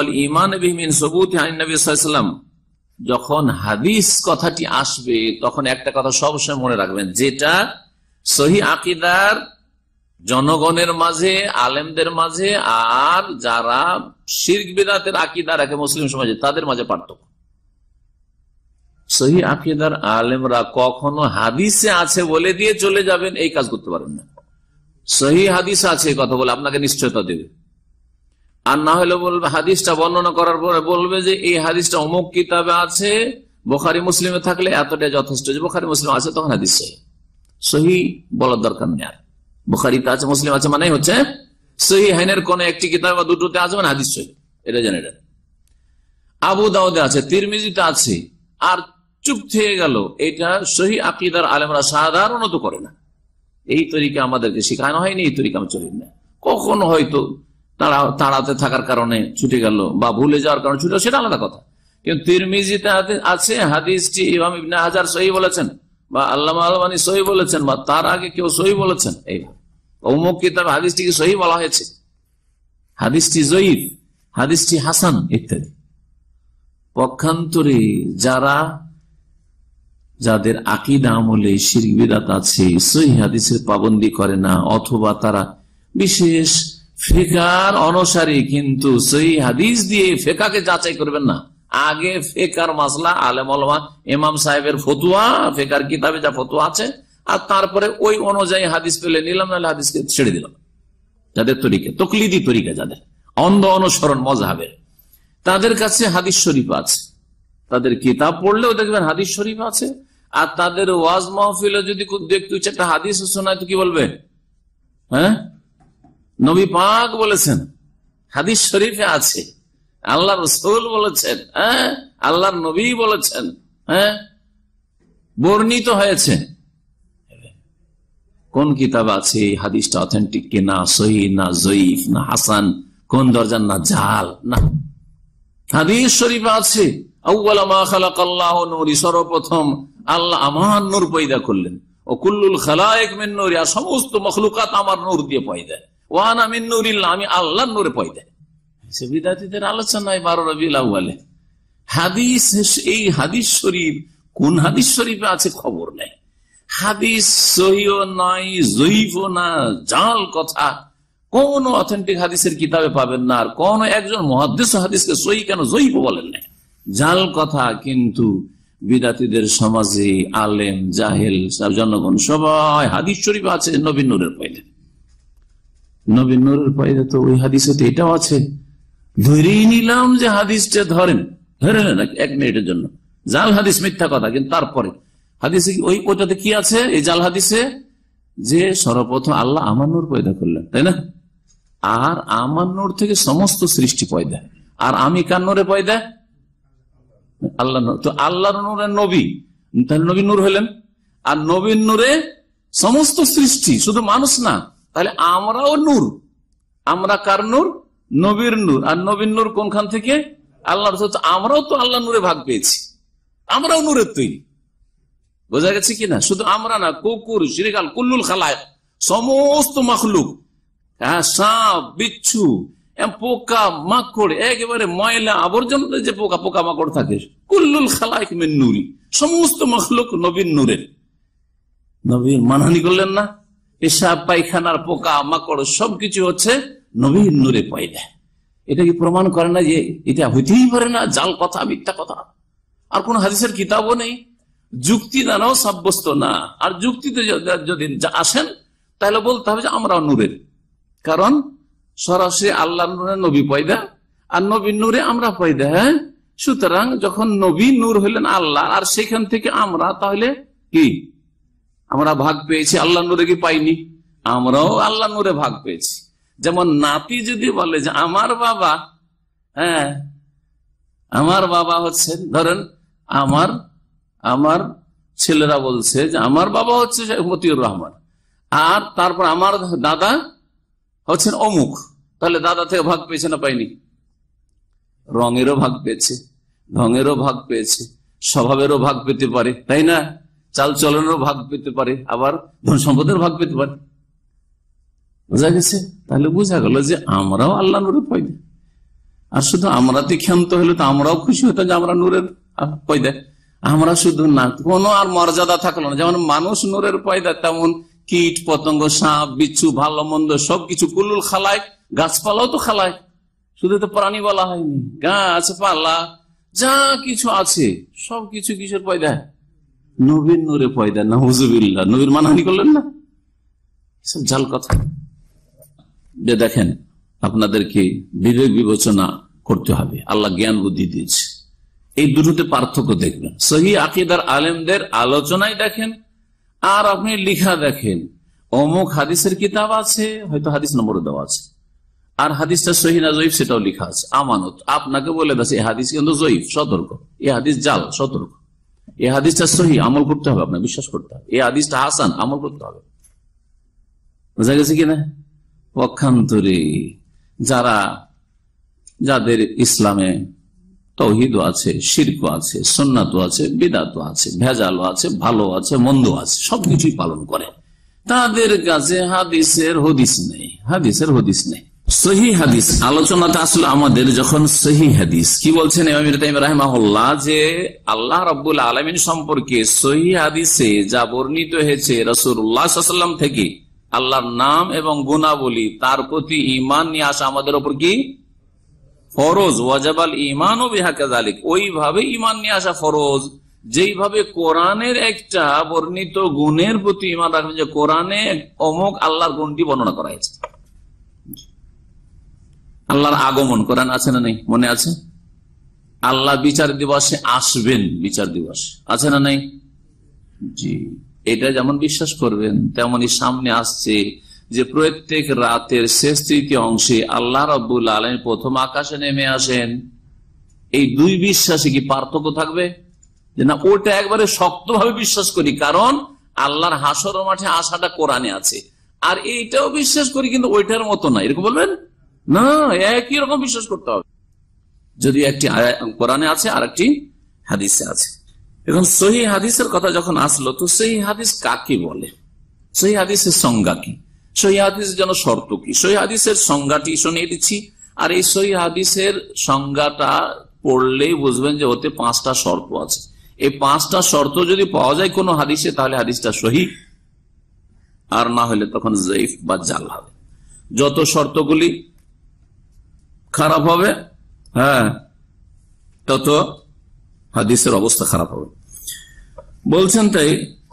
যখন হাদিস কথাটি আসবে, তখন একটা কথা সবসময় মনে রাখবেন, যেটা সহি আকিদার জনগণের মাঝে, আলেমদের মাঝে, আর যারা শির্ক বিদাতের আকিদা রাখে মুসলিম সমাজে তাদের মাঝে পার্থক্য। সহি আকিদার আলেমরা কখনো হাদিসে আছে বলে দিয়ে চলে যাবেন, এই কাজ করতে পারেন না। সহি হাদিস আছে কথা বলে আপনাকে নিশ্চয়তা দেবে। আর না হলে বলবে, হাদিসটা বর্ণনা করার পরে বলবে যে, এই হাদিসটা অমুক কিতাবে আছে, বোখারি মুসলিমে থাকলে এতটাই যথেষ্ট যে, বোখারি মুসলিম আছে তখন হাদিস সহি। সহি বলার দরকার নেই আর। বুখারিতে আছে, মুসলিম আছে মানে হচ্ছে, সহি হাইনের কোন একটি কিতাব বা দুটোতে আছে মানে হাদিস সহি। এটা জানে এটা আবু দাউদে আছে, তিরমিজিতে আছে, আর চুপ থেকে গেল। এটা সহি আকিদার আলেমরা সাধারণত করে না। এই তরিকা আমাদেরকে শেখানো হয়নি, এই তরিকা আমি চলি না। কখনো হয়তো তারা তাড়াতে থাকার কারণে ছুটে গেল বা ভুলে যাওয়ার কারণে ছুটে সেটা আলাদা কথা। কিন্তু তিরমিজিতে আছে হাদিসটি ইমাম ইবনে হাজার সহি বলেছেন, বা আল্লাহ আলমানি সহি বলেছেন, বা তার আগে কেউ সহি বলেছেন, এইভাবে। অমুক কিতাব হাদিসটিকে সহি বলা হয়েছে। হাদিসটি জয়ীফ, হাদিসটি হাসান ইত্যাদি। পক্ষান্তরে যারা যাদের আকিদা আমলে শিরবিদাত আছে, সহি হাদিসের পাবন্দি করে না, অথবা তারা বিশেষ ফেকার অনুসারী, কিন্তু সহি হাদিস দিয়ে ফেকাকে যাচাই করবেন না। আগে ফেকার মাসলা, আলেম ইমাম সাহেবের ফতুয়া, ফেকার কিতাবে যা ফতুয়া আছে, আর তারপরে ওই অনুযায়ী হাদিস পেলে নিলাম, নাহলে হাদিসকে ছেড়ে দিলাম। যাদের তরিকে, তকলিদি তরিকা যাদের, অন্ধ অনুসরণ মজাহের তাদের কাছে হাদিস শরীফ আছে। তাদের কিতাব পড়লেও দেখবেন হাদিস শরীফ আছে আর তাদের ওয়াজ মাহফিলে যদি দেখতে একটা হাদিস শোনায় তো কি বলবে? হ্যাঁ? নবী পাক বলেছেন, হাদিস শরীফে আছে। আল্লাহ রসুল বলেছেন হ্যাঁ? আল্লাহর নবী বলেছেন হ্যাঁ? বর্ণিত হয়েছে। কোন কিতাব আছে হাদিসটা অথেন্টিক কিনা সহি, না জয়ীফ, না হাসান? কোন দরজার না জাল? না। হাদিস শরীফ আছে সর্বপ্রথম আল্লাহ আমার নূর পয়দা করলেন। ও কুল্লুল খালায়েক মিন নূরি সমস্ত মখলুকাত আমার নূর দিয়ে পয়দা। ওয়ানা মিন নূরিল্লাহ, আমি আল্লাহর নূরে পয়দা। হাদিস, এই হাদিস শরীফ, কোন হাদিস শরীফে আছে খবর নেই। হাদিস নয় জয়ীফও না, জাল কথা। কোন অথেন্টিক হাদিসের কিতাবে পাবেন না, আর কোন একজন মহাদ্দেশ হাদিসকে সহি কেন জয়ীফ বলেন না জাল কথা, কিন্তু বিদাতিদের সমাজে আলেম, জাহেল জনগণ সবাই হাদিস শরীফ আছে, নবীন নূরের পয়দা নবীন নূরের পয়দা তো ওই হাদিসে তো এটাও আছে। ধরেই নিলাম যে হাদিসটা ধরেন। ধরে নেন এক মিনিটের জন্য। জাল হাদিস মিথ্যা কথা, কিন্তু তারপরে। হাদিসে ওই ওটাতে কি আছে? এই জাল হাদিসে যে সর্বপ্রথম আল্লাহ আমার নূর পয়দা করলেন, তাই না? আর আমার নূর থেকে সমস্ত সৃষ্টি পয়দা। আর আমি কার নূরে পয়দা? আল্লাহ তো আল্লাহর নূরের নবী, তাহলে নবী নূর হলেন আর নবীন নূরে সমস্ত সৃষ্টি, শুধু মানুষ না, তাহলে আমরাও নূর। আমরা কার নূর? নবীর নূর। আর নবীন নূর কোনখান থেকে? আল্লাহ আমরাও তো আল্লাহ নূরে ভাগ পেয়েছি। আমরাও নূরের তৈরি। বোঝা গেছে কিনা? শুধু আমরা না, কুকুর শিরিকাল কুল্লুল খালায় সমস্ত মখলুক। হ্যাঁ সাপ, বিচ্ছু পোকা মাকড়, একেবারে ময়লা আবর্জনা যে পোকা পোকা মাকড় থাকে। কুল্লুল খালাইক মিন নুরি। সমস্ত মখলুক নবীন নূরের। নবীর মানহানি করলেন না। পেশাব, পায়খানার পোকা, মাকড় সবকিছু হচ্ছে নবীন নূরে পয়দা এটা কি প্রমাণ করে না যে এটা হইতেই পারে না? জাল কথা, মিথ্যা কথা। আর কোন হাদিসের কিতাবও নেই। যুক্তি দানাও সাব্যস্ত না। আর যুক্তিতে যদি আসেন, তাহলে বলতে হবে যে আমরাও নূরের। কারণ সরাসরি আল্লাহ নূরে নবী পয়দা, আর নবী নূরে আমরা পয়দা হ্যাঁ? সুতরাং যখন নবী নূর হইলেন আল্লাহ, আর সেখান থেকে আমরা, তাহলে কি? আমরা ভাগ পেয়েছি আল্লাহ নূরে কি পাইনি? আমরাও আল্লাহ নূরে ভাগ পেয়েছি। যেমন নাতি যদি বলে যে, আমার বাবা হ্যাঁ? আমার বাবা হচ্ছে ধরেন আমার আমার ছেলেরা বলছে যে, আমার বাবা হচ্ছে মতিউর রহমান। আর তারপর আমার দাদা হচ্ছেন অমুক। তাহলে দাদা থেকে ভাগ পেয়েছে না পাইনি? রঙেরও ভাগ পেয়েছে, ঢঙেরও ভাগ পেয়েছে, স্বভাবেরও ভাগ পেতে পারে, তাই না? চাল চলনেরও ভাগ পেতে পারে, আবার ধন সম্পদের ভাগ পেতে পারে। বোঝা গেছে? তাহলে বোঝা গেল যে আমরাও আল্লাহ নুরে পয়দা। আর শুধু আমরা আমরাতে ক্ষান্ত হলে তো আমরাও খুশি হতাম যে আমরা নূরের পয়দা। আমরা শুধু না, কোনো আর মর্যাদা থাকল না। যেমন মানুষ নূরের পয়দা, তেমন কীট, পতঙ্গ, সাপ, বিচ্ছু, ভালো, মন্দ, সবকিছু কুল্লুল খালায়, গাছপালাও তো খালায়। শুধু তো প্রাণী বলা হয়নি, গাছপালা, যা কিছু আছে, সবকিছু কিসের পয়দা? নবীর নূরে পয়দা না হুজুবিল্লা নবীর মানহানি করলেন না? এসব জাল কথা। যে দেখেন, আপনাদেরকে বিবেক বিবেচনা করতে হবে। আল্লাহ জ্ঞান বুদ্ধি দিয়েছে। এই দুটোতে পার্থক্য দেখবেন। সহি আকিদার আলেমদের আলোচনায় দেখেন আর আপনি লিখা দেখেন। অমুক হাদিসের কিতাব আছে, হয়তো হাদিস নম্বর দেওয়া আছে। আর হাদিসটা সহি না জয়ীফ, সেটাও লেখা আছে। আমানত, আপনাকে বলে দিচ্ছে এই হাদিস কিন্তু জয়ীফ, সতর্ক। এই হাদিস জাল, সতর্ক। এই হাদিসটা সহি, আমল করতে হবে আপনার বিশ্বাস করতে হবে। এই হাদিসটা হাসান, আমল করতে হবে। বোঝা গেছে কিনা? পক্ষান্তরে যারা, যাদের ইসলামে তৌহিদও আছে শির্ক আছে সন্ন্যাত আছে বিদাত আছে, ভেজালও আছে, ভালো আছে, মন্দ আছে, সবকিছুই পালন করে। তাদের কাছে হাদিসের হদিস নেই, হাদিসের হদিস নেই। সহি হাদিস আলোচনাটা আসলে আমাদের যখন সহি হাদিস, কি বলছেন যে আল্লাহ রব্বুল আলমিন সম্পর্কে সহি হাদিসে যা বর্ণিত হয়েছে রসুল্লাহাম থেকে, আল্লাহর নাম এবং গুণাবলী, তার প্রতি ইমান নিয়ে আসা আমাদের ওপর কি? ফরজ, ওয়াজাবাল ইমান ও বিহাকালিক ওইভাবে ইমান নিয়ে আসা ফরজ, যেইভাবে কোরআনের একটা বর্ণিত গুণের প্রতি ইমান রাখবেন যে কোরআনে অমুক আল্লাহর গুণটি বর্ণনা করা হয়েছে। আল্লাহর আগমন, কোরআন আছে না নেই? মনে আছে? আল্লাহ বিচার দিবসে আসবেন, বিচার দিবস। আছে না নেই? জি। এটা যেমন বিশ্বাস করবেন তেমনই সামনে আসছে যে প্রত্যেক রাতের শেষ তৃতীয় অংশে আল্লাহ রব্বুল আলম প্রথম আকাশে নেমে আসেন। এই দুই বিশ্বাসে কি পার্থক্য থাকবে? যে না, ওটা একবারে শক্তভাবে বিশ্বাস করি, কারণ আল্লাহর হাসর মাঠে আসাটা কোরআনে আছে। আর এইটাও বিশ্বাস করি, কিন্তু ওইটার মতো না। এরকম বলবেন? না, একই রকম বিশ্বাস করতে হবে। যদি একটি কোরআনে আছে আর একটি হাদিসে আছে। এখন সহি হাদিসের কথা যখন আসলো, তো সেই হাদিস কাকে বলে? সহি হাদিসের সংজ্ঞা কি? সহি হাদিসের জন্য শর্ত কি? সহি হাদিসের সংজ্ঞাটি শুনিয়ে দিচ্ছি। আর এই সহি হাদিসের সংজ্ঞাটা পড়লেই বুঝবেন যে ওতে পাঁচটা শর্ত আছে। এই পাঁচটা শর্ত যদি পাওয়া যায় কোনো হাদিসে, তাহলে হাদিসটা সহি। আর না হলে তখন জয়ীফ বা জাল হবে। যত শর্তগুলি খারাপ হবে হ্যাঁ তত হাদিসের অবস্থা খারাপ হবে। বলছেন তাই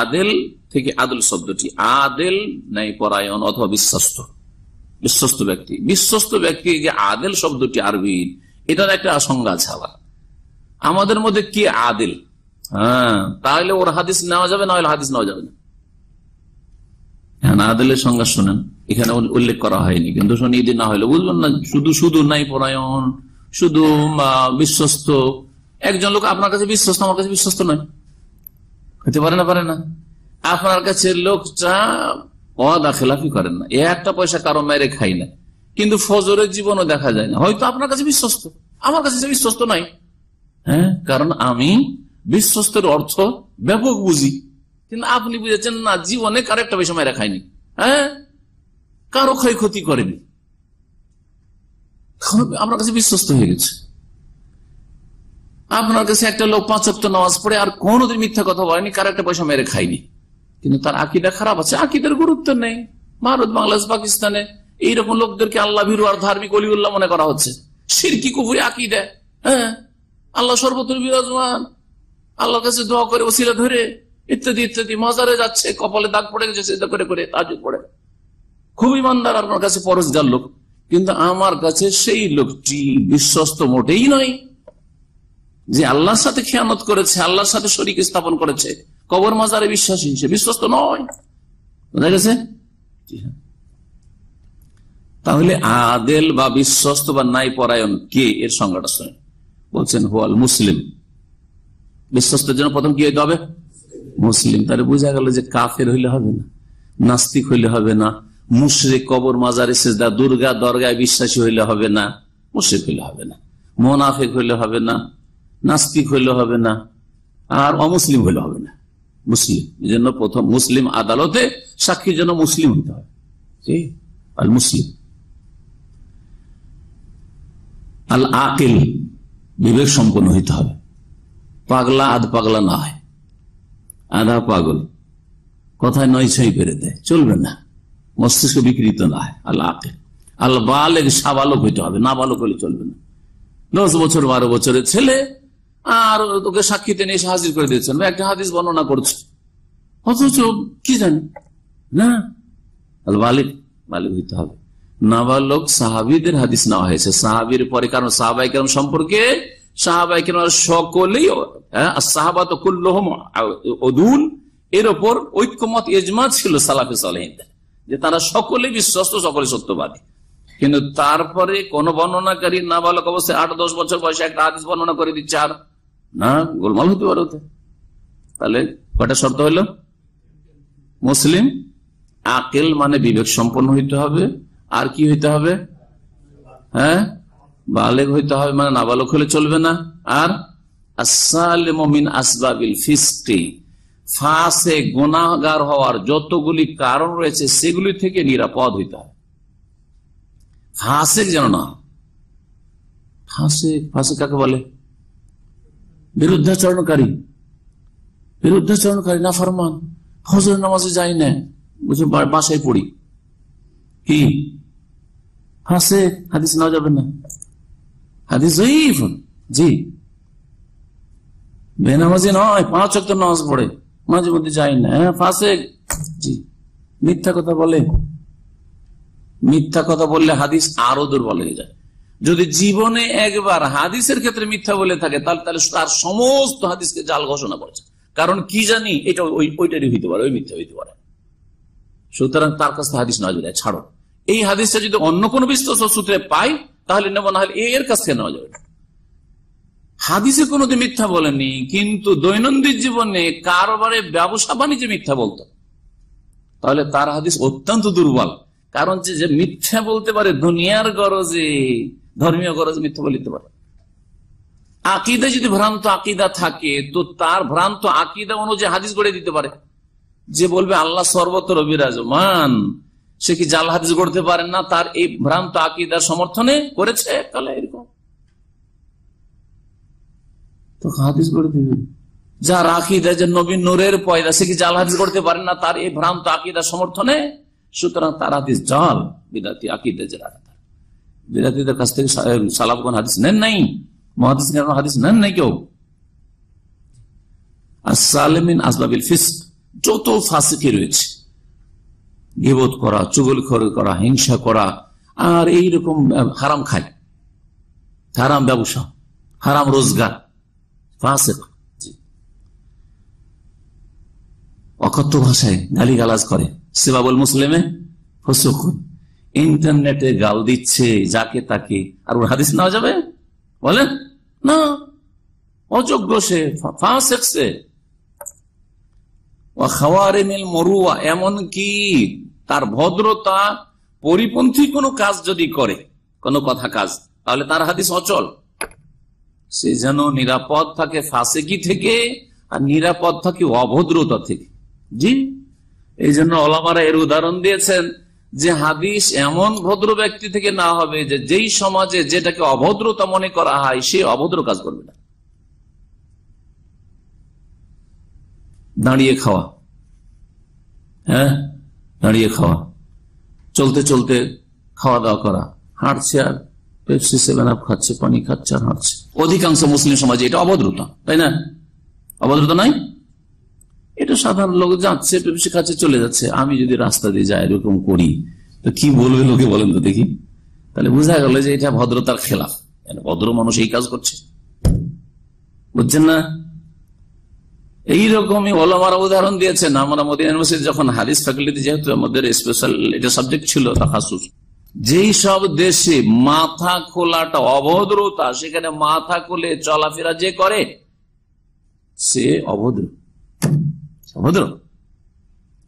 আদেল থেকে আদল শব্দটি, আদেল নাই পরায়ণ অথবা বিশ্বস্ত। বিশ্বস্ত ব্যক্তি। বিশ্বস্ত ব্যক্তি যে আদেল শব্দটি আরবি, এটার একটা আশঙ্কা আবার। আমাদের মধ্যে কি আদেল? হ্যাঁ তাহলে ওর হাদিস নেওয়া যাবে, না হলে হাদিস নেওয়া যাবে না? হ্যাঁ আদেলের সংজ্ঞা শোনেন। এখানে উল্লেখ করা হয়নি, কিন্তু শুনিয়ে দিন না হলে বুঝবেন না, শুধু শুধু নাই পরায়ণ, শুধু বিশ্বস্ত। একজন লোক আপনার কাছে বিশ্বস্ত, আমার কাছে বিশ্বস্ত নয়। হতে পারে না পারে না। আপনার কাছে লোকটা অদা খেলাফি করেন না। একটা পয়সা কারও মেরে খাই না। কিন্তু ফজরের জীবনও দেখা যায় না। হয়তো আপনার কাছে বিশ্বস্ত। আমার কাছে বিশ্বস্ত নাই। হ্যাঁ কারণ আমি বিশ্বস্তের অর্থ ব্যাপক বুঝি। কিন্তু আপনি বুঝেছেন না, জীবনে কারও একটা পয়সা মেরে খায়নি। হ্যাঁ কারও ক্ষয়ক্ষতি করেনি। আপনার কাছে বিশ্বস্ত হয়ে গেছে। আপনার কাছে একটা লোক পাঁচ অক্ট নামাজ পড়ে আর কোনোদিন মিথ্যা কথা বলেনি, কার একটা পয়সা মেরে খায়নি। কিন্তু তার আকিদা খারাপ আছে, আকিদের গুরুত্ব নেই। ভারত, বাংলাদেশ, পাকিস্তানে এইরকম লোকদেরকে আল্লাহ ভিরু আর ধার্মিক অলিউল্লাহ মনে করা হচ্ছে। সিরকি কুপুরি আকিদা হ্যাঁ? আল্লাহ সর্বত্র বিরাজমান। আল্লাহর কাছে দোয়া করে, ওসিলা ধরে, ইত্যাদি ইত্যাদি। মজারে যাচ্ছে, কপালে দাগ পড়ে গেছে সেটা করে করে তাজ পড়ে। খুব ইমানদার আপনার কাছে পরশগার লোক। কিন্তু আমার কাছে সেই লোকটি বিশ্বস্ত মোটেই নয়। যে আল্লাহর সাথে খেয়ানত করেছে, আল্লাহর সাথে শরীর স্থাপন করেছে। কবর মাজারে বিশ্বাসী সে বিশ্বস্ত নয়। বোঝা গেছে? তাহলে আদেল বা বিশ্বস্ত বা নাই পরায়ণ কে? এর সংজ্ঞাটা শুনে বলছেন, হোয়াল মুসলিম। বিশ্বস্তের জন্য প্রথম কি হইতে হবে? মুসলিম। তাহলে বোঝা গেল যে কাফের হইলে হবে না, নাস্তিক হইলে হবে না, মুশরিক কবর মাজারে সেজদা, দুর্গা দরগায় বিশ্বাসী হইলে হবে না, মুশরিক হইলে হবে না, মোনাফেক হইলে হবে না নাস্তিক হইলে হবে না, আর অমুসলিম হইলে হবে না। মুসলিম, এই জন্য প্রথম মুসলিম আদালতে সাক্ষীর জন্য মুসলিম হইতে হবে আল মুসলিম। আল আকিল, বিবেক সম্পন্ন হইতে হবে। পাগলা আধ পাগলা না হয়। আধা পাগল। কথায় নয় ছয় করে দেয়। চলবে না। মস্তিষ্ক বিকৃত না হয়। আল্লাহ আকিল। আল বালেক সাবালক হইতে হবে। না বালক হলে চলবে না। দশ বছর, বারো বছরের ছেলে আর তোকে সাক্ষীতে নিয়ে হাজির করে দিয়েছেন। একটা হাদিস বর্ণনা করছে। অথচ কি জানি? না। মালিক মালিক হইতে হবে। নাবালক সাহাবিদের হাদিস নেওয়া হয়েছে। সাহাবির পরে কারণ সাহাবাই কেরম সম্পর্কে সাহাবাই কেরম সকলেই সাহাবা তো কুল্লহম অদুল এর ওপর ঐক্যমত এজমা ছিল সালাফে সালেহিনদের। যে তারা সকলে বিশ্বস্ত সকলে সত্যবাদী। কিন্তু তারপরে কোন বর্ণনাকারী নাবালক অবস্থায় আট দশ বছর বয়সে একটা হাদিস বর্ণনা করে দিচ্ছে আর না, গোলমাল হতে পারে তাহলে কয়টা শর্ত হইল? মুসলিম, আকেল মানে বিবেক সম্পন্ন হইতে হবে। আর কি হইতে হবে? হ্যাঁ? বালেক হইতে হবে মানে নাবালক হলে চলবে না। আর আসালিমিন আসবাবিল ফিস্টি ফাঁসে গুণাগার হওয়ার যতগুলি কারণ রয়েছে, সেগুলি থেকে নিরাপদ হইতে হবে। ফাঁসেক যেন না ফাঁসে ফাঁসে কাকে বলে? বিরুদ্ধাচরণকারী। বিরুদ্ধাচরণকারী না ফরমান হজর নামাজে যাই না, বুঝে বাসায় পড়ি। কি? হাসে? হাদিস নেওয়া যাবে না। হাদিস জি। বেনামাজি নয়, পাঁচ অক্ট নামাজ পড়ে। মাঝে মধ্যে যাই না। হ্যাঁ ফাঁসে জি। মিথ্যা কথা বলে। মিথ্যা কথা বললে হাদিস আরও দুর্বল হয়ে যায়। যদি জীবনে একবার হাদিসের ক্ষেত্রে মিথ্যা বলে থাকে, তাহলে তাহলে তার সমস্ত হাদিসকে জাল ঘোষণা করেছে। কারণ কি জানি, এটা ওই, ওইটারই হইতে পারে, ওই মিথ্যা হইতে পারে। সুতরাং তার কাছে হাদিস না যায় ছাড়ো। এই হাদিসটা যদি অন্য কোনো বিশ্বস্ত সূত্রে পাই, তাহলে নেব, না হলে এর কাছ থেকে নেওয়া যাবে হাদিসে কোনোদিন মিথ্যা বলেনি কিন্তু দৈনন্দিন জীবনে কারবারে ব্যবসা বাণিজ্যে মিথ্যা বলতো। তাহলে তার হাদিস অত্যন্ত দুর্বল। কারণ যে মিথ্যা বলতে পারে দুনিয়ার গরজে ধর্মীয় গরজে মিথ্যা বলিতে পারে। আকিদা যদি ভ্রান্ত আকিদা থাকে, তো তার ভ্রান্ত আকিদা অনুযায়ী হাদিস গড়ে দিতে পারে। যে বলবে, আল্লাহ সর্বত্র বিরাজমান। সে কি জাল হাদিস গড়তে পারেন না? তার এই ভ্রান্ত আকিদার সমর্থনে করেছে? তাহলে এরকম। যার আকিদা যে নবীন নূরের পয়দা, সে কি জাল হাদিস করতে পারেন না? তার এই ভ্রান্ত আকিদা সমর্থনে সুতরাং তার হাদিস জাল, বিদাতি আকিদা যে বিদাতিদের কাছ থেকে সালাফগণ হাদিস নেন নাই? মহাদিস হাদিস নেন নাই কেউ? আর সালেমিন আসবাবিল ফিস যত ফাঁসিকে রয়েছে গিবোধ করা, চুগল করা, হিংসা করা, আর এইরকম হারাম খায়। হারাম ব্যবসা, হারাম রোজগার। ফাঁসেক। অকথ্য ভাষায় গালি গালাজ করে। সেবাবল মুসলিমে ফসুকুন ইন্টারনেটে গাল দিচ্ছে, যাকে তাকে। আর ওর হাদিস নেওয়া যাবে? বলেন? না। অযোগ্য সে ফাঁসেক সে। মরুয়া, এমনকি তার ভদ্রতা পরিপন্থী কোনো কাজ যদি করে, কোনো কথা কাজ, তাহলে তার হাদিস অচল। সে যেন নিরাপদ থাকে ফাঁসেকি থেকে, আর নিরাপদ থাকে অভদ্রতা থেকে। জি? এই জন্য ওলামারা এর উদাহরণ দিয়েছেন যে হাদিস এমন ভদ্র ব্যক্তি থেকে না হবে যে যেই সমাজে যেটাকে অভদ্রতা মনে করা হয়, সে অভদ্র কাজ করবে না। দাঁড়িয়ে খাওয়া। হ্যাঁ? দাঁড়িয়ে খাওয়া। চলতে চলতে খাওয়া দাওয়া করা। হাঁটছে আর পেপসি সেভেন আপ খাচ্ছে, পানি খাচ্ছে আর হাঁটছে। অধিকাংশ মুসলিম সমাজে এটা অভদ্রতা, তাই না? অভদ্রতা নাই? এটা সাধারণ লোক যাচ্ছে পেপসি কাছে চলে যাচ্ছে। আমি যদি রাস্তা দিয়ে যাই, এরকম করি, তো কি বলবে লোকে বলেন তো দেখি। তাহলে বোঝা গেল যে এটা ভদ্রতার খেলাফ। ভদ্র মানুষ এই কাজ করছে। বুঝছেন না? এইরকমই ওলামারা উদাহরণ দিয়েছেন। আমরা মোদী ইউনিভার্সিটি যখন হাদিস ফ্যাকাল্টি যেহেতু আমাদের স্পেশাল এটা সাবজেক্ট ছিল তাহাসুস যেই সব দেশে মাথা খোলাটা অভদ্রতা, সেখানে মাথা খুলে চলাফেরা যে করে, সে অভদ্র। অভদ্র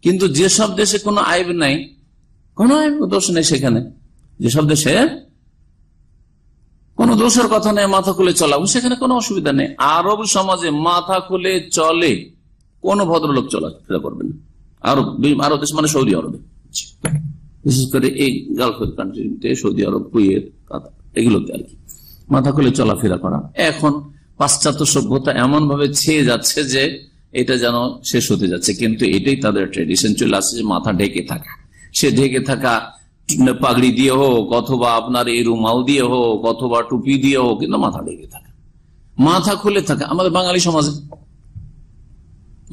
কিন্তু যেসব দেশে কোনো আইব নাই, কোন আইব দোষ নেই সেখানে। যেসব দেশে কোন দোষের কথা নেই, মাথা খুলে চলাবো সেখানে কোনো অসুবিধা নেই। আরব সমাজে মাথা খুলে চলে, কোন ভদ্রলোক চলাফেরা করবেন আরব আরব দেশ মানে সৌদি আরবে। বিশেষ করে এই গালফের কান্ট্রিতে সৌদি আরব, কুয়েত এগুলোতে আর কি। মাথা খুলে চলাফেরা করা। এখন পাশ্চাত্য সভ্যতা এমন ভাবে ছেয়ে যাচ্ছে যে এটা যেন শেষ হতে যাচ্ছে। কিন্তু এটাই তাদের ট্রেডিশন চলে আসছে যে মাথা ঢেকে থাকা। সে ঢেকে থাকা পাগড়ি দিয়ে হোক, অথবা আপনার এই রুমাল দিয়ে হোক, অথবা টুপি দিয়ে হোক, কিন্তু মাথা ঢেকে থাকা। মাথা খুলে থাকা। আমাদের বাঙালি সমাজে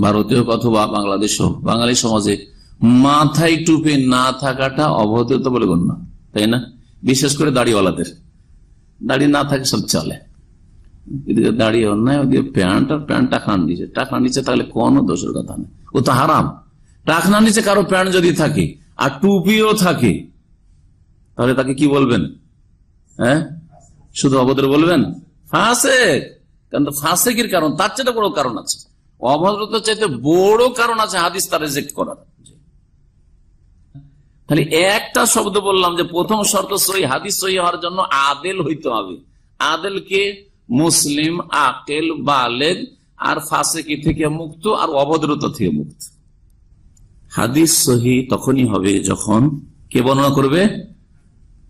ভারতীয় হোক অথবা বাংলাদেশ হোক, বাঙালি সমাজে মাথায় টুপি না থাকাটা অভদ্রতা বলে গণ্য, তাই না? বিশেষ করে দাড়িওয়ালাদের। দাড়ি না থাকে সব চলে। এদিকে দাঁড়িয়ে অন্যায় ওদিকে প্যান্ট আর প্যান্ট টাকা নিচে। টাকা নিচে তাহলে কোনো দোষের কথা নেই ও তো হারাম। টাকা নিচে কারও প্যান্ট যদি থাকে আর টুপিও থাকে, তাহলে তাকে কি বলবেন? হ্যাঁ? শুধু অভদ্র বলবেন? ফাঁসে কারণ ফাঁসেকের কারণ, তার চেয়ে বড় কারণ আছে। অভদ্রতার চাইতে বড় কারণ আছে হাদিস তার রেজেক্ট করার। তাহলে একটা শব্দ বললাম যে প্রথম শর্ত সই হাদিস সই হওয়ার জন্য আদেল হইতে হবে। আদেলকে মুসলিম, আকেল বালেদ আর ফাঁসেকি থেকে মুক্ত, আর অভদ্রতা থেকে মুক্ত। হাদিস সহি তখনই হবে যখন কে বর্ণনা করবে?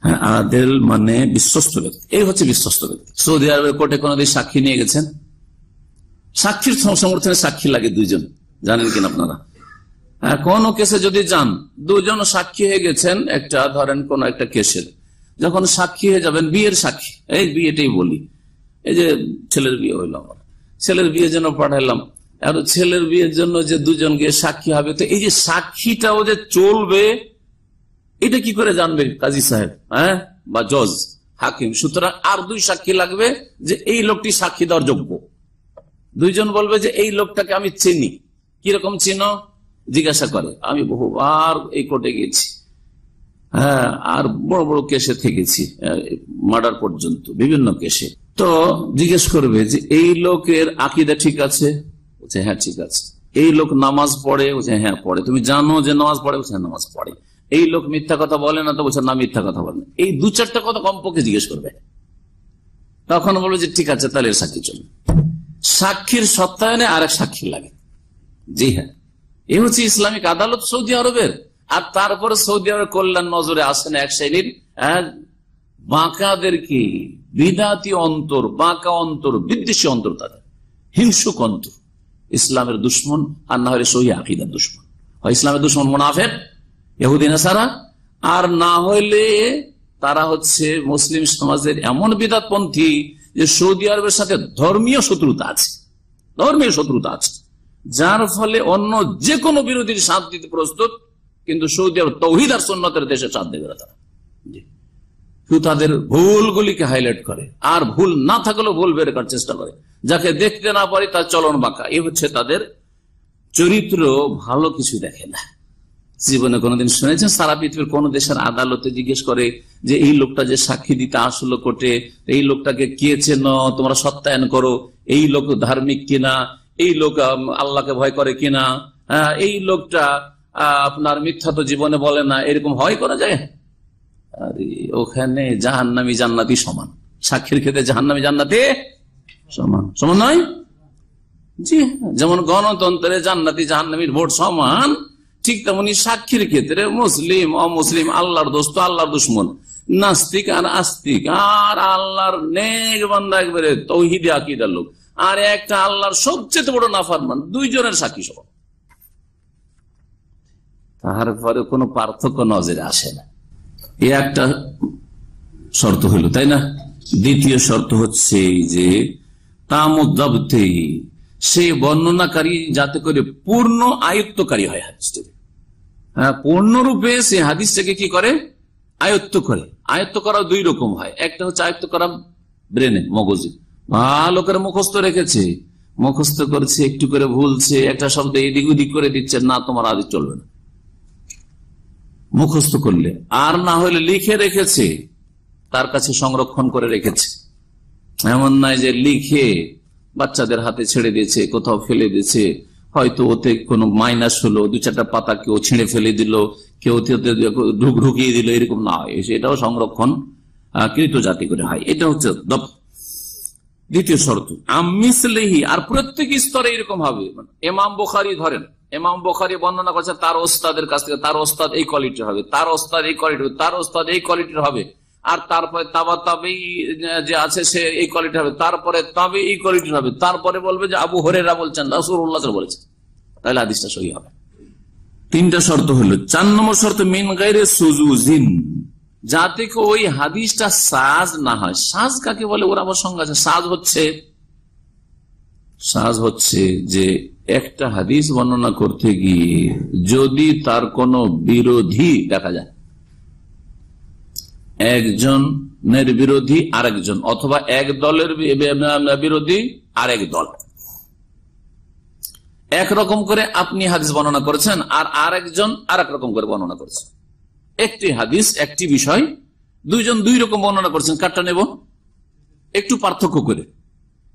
হ্যাঁ আদেল মানে বিশ্বস্ত ব্যক্তি। এই হচ্ছে বিশ্বস্ত ব্যক্তি। সৌদি আরবের কোর্টে কোনদিন সাক্ষী নিয়ে গেছেন? সাক্ষীর সমর্থনে সাক্ষী লাগে দুইজন। জানেন কিনা আপনারা? কোন কেসে যদি যান, দুজন সাক্ষী হয়ে গেছেন, একটা ধরেন কোন একটা কেসের। যখন সাক্ষী হয়ে যাবেন, বিয়ের সাক্ষী। এই বিয়েটাই বলি। এই যে ছেলের বিয়ে হইল। আমার ছেলের বিয়ের জন্য পাঠাইলাম। আর ছেলের বিয়ের জন্য যে দুজন গিয়ে সাক্ষী হবে, তো এই যে সাক্ষীটাও যে চলবে, এটা কি করে জানবে কাজী সাহেব হ্যাঁ? বা জজ, হাকিম। সুতরাং আর দুই সাক্ষী লাগবে যে এই লোকটি সাক্ষী দেওয়ার যোগ্য। দুইজন বলবে যে এই লোকটাকে আমি চিনি। কীরকম চিনো জিজ্ঞাসা করে, আমি বহুবার এই কোর্টে গেছি হ্যাঁ আর বড় বড় কেসে থেকেছি মার্ডার পর্যন্ত, বিভিন্ন কেসে। তো জিজ্ঞেস করবে যে এই লোকের আকিদা ঠিক আছে? বলছে হ্যাঁ ঠিক আছে। এই লোক নামাজ পড়ে বলছে হ্যাঁ পড়ে। তুমি জানো যে নামাজ পড়ে? বলছে হ্যাঁ নামাজ পড়ে। এই লোক মিথ্যা কথা বলে না তো? বলছে না মিথ্যা কথা বলে না। এই দু চারটা কথা কমপক্ষে জিজ্ঞেস করবে। তখন বলবে যে ঠিক আছে তাহলে সাক্ষী চলবে সাক্ষীর সত্যায়নে আরেক সাক্ষী লাগে। জি হ্যাঁ। এ হচ্ছে ইসলামিক আদালত সৌদি আরবের। আর তারপরে সৌদি আরবের কল্যাণ নজরে আসেন এক শ্রেণির হ্যাঁ, বাঁকাদেরকে বিদাতি অন্তর, বাঁকা অন্তর, বিদ্বেষী অন্তর তাদের। হিংসুক অন্তর। ইসলামের দুশ্মন আর না হলে সহি আকিদার দুশ্মন। হয় ইসলামের দুশ্মন মোনাফের এহুদিন সারা আর না হইলে তারা হচ্ছে মুসলিম সমাজের এমন বিদাতপন্থী যে সৌদি আরবের সাথে ধর্মীয় শত্রুতা আছে। ধর্মীয় শত্রুতা আছে। যার ফলে অন্য যে কোনো বিরোধীর সাথ দিতে প্রস্তুত, কিন্তু সৌদি আরব তৌহিদ সন্ন্যতের দেশে সাথ দেবে তারা। শুধু তাদের ভুলগুলিকে হাইলাইট করে। আর ভুল না থাকলেও ভুল বের করার চেষ্টা করে। যাকে দেখতে না পারি তার চলন বাঁকা। এ হচ্ছে তাদের চরিত্র ভালো কিছু দেখে না। জীবনে কোনোদিন শুনেছেন? সারা পৃথিবীর কোন দেশের আদালতে জিজ্ঞেস করে যে এই লোকটা যে সাক্ষী দিতে আসলো কোর্টে এই লোকটাকে কে চেন? তোমরা সত্যায়ন করো। এই লোক ধার্মিক কিনা? এই লোক আল্লাহকে ভয় করে কিনা? হ্যাঁ, এই লোকটা আপনার মিথ্যা তো জীবনে বলে না। এরকম হয় করা যায় ওখানে জাহান্নামি জান্নাতি সমান। সাক্ষীর ক্ষেত্রে জাহান্নামি জান্নাতি সমান। সমান নয়? জি, যেমন গণতন্ত্রে জান্নাতি জাহান্নামীর ভোট সমান, ঠিক তেমনি সাক্ষীর ক্ষেত্রে মুসলিম, অমুসলিম, আল্লাহর দোস্ত, আল্লাহর দুশ্মন, নাস্তিক আর আস্তিক, আর আল্লাহর নেক একবারে তৌহিদি আকিদার লোক, আর একটা আল্লাহর সবচেয়ে বড় নাফারমান, দুইজনের সাক্ষী সহ তারপরে কোনো পার্থক্য নজরে আসে না। এ একটা শর্ত হইল, তাই না? দ্বিতীয় শর্ত হচ্ছে যে তামুদ্দাবতে সে বর্ণনাকারী যাতে করে পূর্ণ আয়ত্তকারী হয় হাদিসটি হ্যাঁ পূর্ণরূপে সে হাদিসটাকে কি করে? আয়ত্ত করে। আয়ত্ত করা দুই রকম হয়। একটা হচ্ছে আয়ত্ত করা ব্রেনে, মগজে। ভালো করে মুখস্থ রেখেছে। মুখস্থ করছে, একটু করে ভুলছে, একটা শব্দ এদিক ওদিক করে দিচ্ছে, না, তোমার আদি চলবে না। মুখস্থ করলে। আর না হলে লিখে রেখেছে, তার কাছে সংরক্ষণ করে রেখেছে। এমন নয় যে লিখে বাচ্চাদের হাতে ছেড়ে দিয়েছে, কোথাও ফেলে দিয়েছে। হয়তো ওতে কোনো মাইনাস হলো, দু চারটা পাতা কেউ ছিঁড়ে ফেলে দিল, কেউ ঢুক ঢুকিয়ে দিল, এরকম না। হয় এটাও সংরক্ষণ কৃত জাতি করে হয়। এটা হচ্ছে দ্বিতীয় শর্ত আমিসলেহি আর প্রত্যেক স্তরে এরকম হবে। এমাম বোখারি ধরেন এমাম বোখারি বর্ণনা করছে তার ওস্তাদের কাছ থেকে, তার ওস্তাদ এই কোয়ালিটির হবে, তার ওস্তাদ এই কোয়ালিটি হবে, তার ওস্তাদ এই কোয়ালিটির হবে। আর তারপরে তাবা তাবেই যে আছে, সে এই কোয়ালিটি হবে। তারপরে তবে এই কোয়ালিটির হবে। তারপরে বলবে যে আবু হরেরা বলছেন রাসুল্লাহ বলেছেন। তাহলে আদিসটা সহি হবে। তিনটা শর্ত হলো, চার নম্বর শর্ত, মিন গাইরে সুজুজিন। যাতে ওই হাদিসটা সাজ না হয়। সাজ কাকে বলে? ওর আবার সঙ্গে আছে। সাজ হচ্ছে সাজ হচ্ছে যে একটা হাদিস বর্ণনা করতে গিয়ে যদি তার কোনো বিরোধী দেখা যায় একজনের বিরোধী আরেকজন, অথবা এক দলের বিরোধী আরেক দল। একরকম করে আপনি হাদিস বর্ণনা করেছেন আর আরেকজন আর রকম করে বর্ণনা করেছেন একটি হাদিস, একটি বিষয়, দুইজন দুই রকম বর্ণনা করছেন, কারটা নেব? একটু পার্থক্য করে।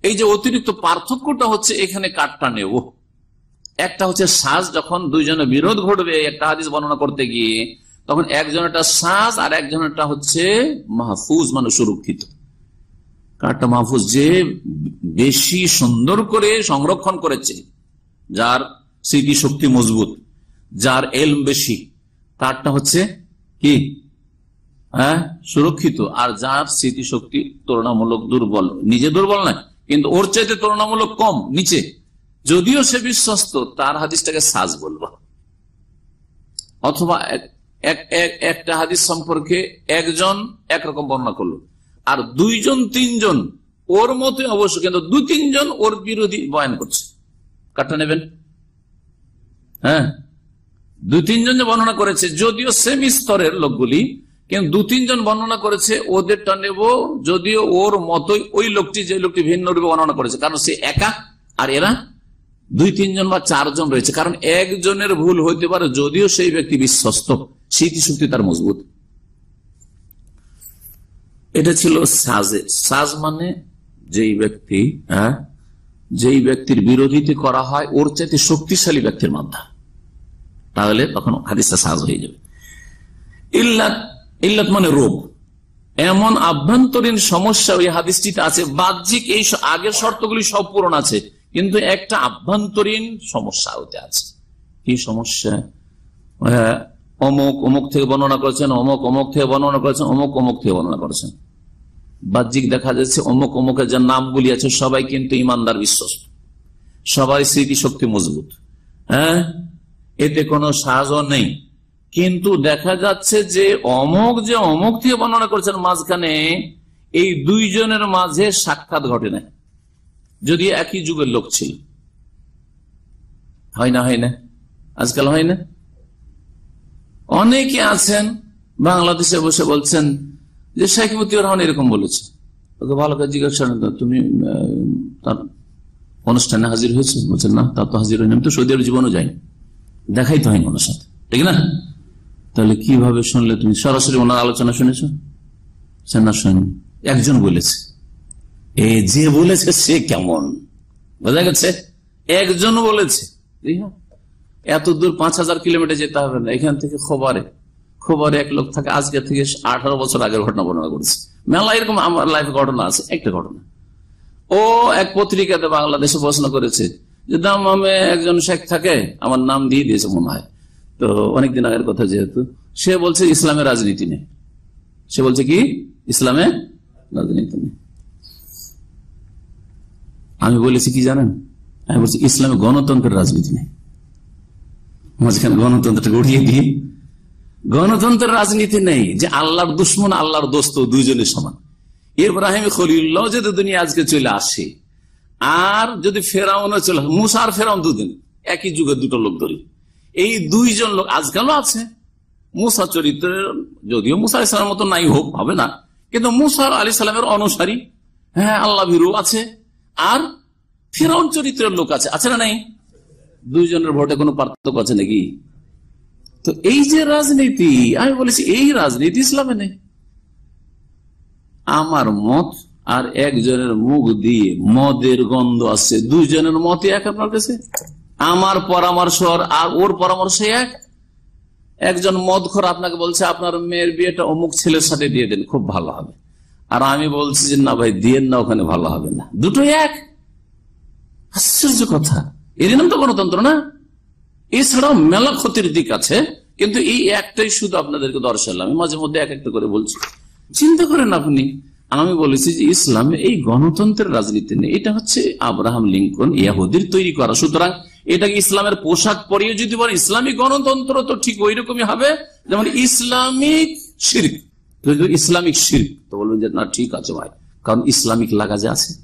এই যে অতিরিক্ত পার্থক্যটা হচ্ছে এখানে কাঠটা নেব একটা হচ্ছে শ্বাস যখন দুইজনের বিরোধ ঘটবে, একটা হাদিস বর্ণনা করতে গিয়ে, তখন একজনেরটা শ্বাস আর একজনেরটা হচ্ছে মাহফুজ মানে সুরক্ষিত। কাঠটা মাহফুজ যে বেশি সুন্দর করে সংরক্ষণ করেছে, যার স্মৃতি শক্তি মজবুত, যার এলম বেশি, তারটা হচ্ছে কি? হ্যাঁ? সুরক্ষিত। আর যার স্মৃতিশক্তি তুলনামূলক দুর্বল। নিজে দুর্বল নয় কিন্তু ওর চাইতে তুলনামূলক কম, নিচে। যদিও সে বিশ্বস্ত, তার হাদিসটাকে সাজ বলব। অথবা এক- এক- এক- একটা হাদিস সম্পর্কে একজন একরকম বর্ণনা করল। আর দুইজন, তিনজন, ওর মতে অবশ্য কিন্তু দু, তিনজন ওর বিরোধী বয়ান করছে। কাঠটা নেবেন? হ্যাঁ? দু, তিনজন যে বর্ণনা করেছে, যদিও সেম স্তরের লোকগুলি কিন্তু দু, তিনজন বর্ণনা করেছে, ওদেরটা নেব যদিও ওর মতোই ওই লোকটি যে লোকটি ভিন্ন রূপে বর্ণনা করেছে, কারণ সে একা আর এরা দুই, তিনজন বা চারজন রয়েছে, কারণ একজনের ভুল হইতে পারে যদিও সেই ব্যক্তি বিশ্বস্ত, স্মৃতিশক্তি তার মজবুত। এটা ছিল সাজে। সাজ মানে যেই ব্যক্তি হ্যাঁ যেই ব্যক্তির বিরোধিতা করা হয়, ওর চাইতে শক্তিশালী ব্যক্তির মাধ্যমে। তাহলে তখন হাদিসটা সাজ হয়ে যাবে। ইল্লাত ইল্লাত মানে রোগ। এমন আভ্যন্তরীণ সমস্যা ওই হাদিসটিতে আছে, বাহ্যিক এই আগের শর্তগুলি সব পূরণ আছে, কিন্তু একটা আভ্যন্তরীণ সমস্যা ওতে আছে। কি সমস্যা? অমুক অমুক থেকে বর্ণনা করেছেন, অমুক অমুক থেকে বর্ণনা করেছেন, অমুক অমুক থেকে বর্ণনা করেছেন। বাহ্যিক দেখা যাচ্ছে অমুক, অমুকের যে নামগুলি আছে, সবাই কিন্তু ইমানদার, বিশ্বস্ত। সবাই স্মৃতিশক্তি মজবুত। হ্যাঁ? এতে কোনো সাহায্য নেই। কিন্তু দেখা যাচ্ছে যে অমুক যে অমুক থেকে বর্ণনা করেছেন মাঝখানে, এই দুইজনের মাঝে সাক্ষাৎ ঘটে না যদি একই যুগের লোক ছিল। হয় না হয় না? আজকাল হয় না? অনেকে আছেন, বাংলাদেশে বসে বলছেন যে শেখ মুতিউর রহমান এরকম বলেছে। তোকে ভালো করে জিজ্ঞাসা তুমি তার অনুষ্ঠানে হাজির হয়েছে? বলছেন, না তার তো হাজির হয়নি আমি তো সৌদি আরব জীবনও যাইনি। দেখাই তো হয়নি ওনার সাথে, ঠিক না? তাহলে কীভাবে শুনলে তুমি? সরাসরি ওনার আলোচনা শুনেছো? না শুনি একজন বলেছে। এ যে বলেছে সে কেমন? বোঝা গেছে? একজন বলেছে। হ্যাঁ, এত দূর পাঁচ হাজার কিলোমিটার যেতে হবে না। এখান থেকে খবরে। খবরে এক লোক থাকে আজকে থেকে আঠারো বছর আগের ঘটনা বর্ণনা করেছে। মেলা এরকম আমার লাইফে ঘটনা আছে একটা ঘটনা। ও এক পত্রিকাতে বাংলাদেশে প্রশ্ন করেছে যে দাম আমি একজন শেখ থাকে আমার নাম দিয়ে দিয়েছে মনে হয়। তো অনেকদিন আগের কথা যেহেতু, সে বলছে ইসলামের রাজনীতি নেই। সে বলছে কি? ইসলামে রাজনীতি নেই। আমি বলেছি কি জানেন? আমি বলছি ইসলামে গণতন্ত্রের রাজনীতি নেই। মাঝখানে গণতন্ত্রটা উড়িয়ে দিয়ে, গণতন্ত্রের রাজনীতি নেই যে আল্লাহর দুশ্মন, আল্লাহর দোস্ত দুইজনের সমান। ইব্রাহিম খলিল্লাহ যদি দুনিয়া আজকে চলে আসে, আর যদি ফেরাউনও চলে আসে, মুসা আর ফেরাউন দুদিন, একই যুগে দুটো লোক ধরি। এই দুইজন লোক আজকালও আছে। মুসা চরিত্রের, যদিও মুসা ইসলামের মতো নাই হোক, হবে না। কিন্তু মুসা আলি সালামের অনুসারী হ্যাঁ আল্লাহ ভিরু আছে। আর ফেরাউন চরিত্রের লোক আছে। আছে না নাই? দুইজনের ভোটে কোনো পার্থক্য আছে নাকি? তো এই যে রাজনীতি, আমি বলেছি এই রাজনীতি ইসলামে নেই। আমার মত আর একজনের মুখ দিয়ে মদের গন্ধ আসছে। দুইজনের মতে এক আপনার কাছে? আমার পরামর্শ আর- ওর পরামর্শ এক। একজন মদখর আপনাকে বলছে, আপনার মেয়ের বিয়েটা অমুক ছেলের সাথে দিয়ে দেন, খুব ভালো হবে। আর আমি বলছি যে, না ভাই দিয়েন না, ওখানে ভালো হবে না। দুটো এক। আশ্চর্য কথা। এর নাম তো গণতন্ত্র না? এছাড়াও মেলা ক্ষতির দিক আছে, কিন্তু এই একটাই শুধু আপনাদেরকে দর্শালাম। মাঝে মধ্যে এক একটা করে বলছি। চিন্তা করেন আপনি। আমি বলেছি যে, ইসলামে এই গণতন্ত্রের রাজনীতি নেই। এটা হচ্ছে আব্রাহাম লিঙ্কন, ইয়াহুদির তৈরি করা। সুতরাং এটাকে ইসলামের পোশাক পরিয়ে যদি বলে ইসলামিক গণতন্ত্র তো ঠিক ওই রকমই হবে। যেমন ইসলামিক শির্ক। ইসলামিক শির্ক, তো বলবেন যে, না, ঠিক আছে ভাই, কারণ ইসলামিক লাগা যে আছে।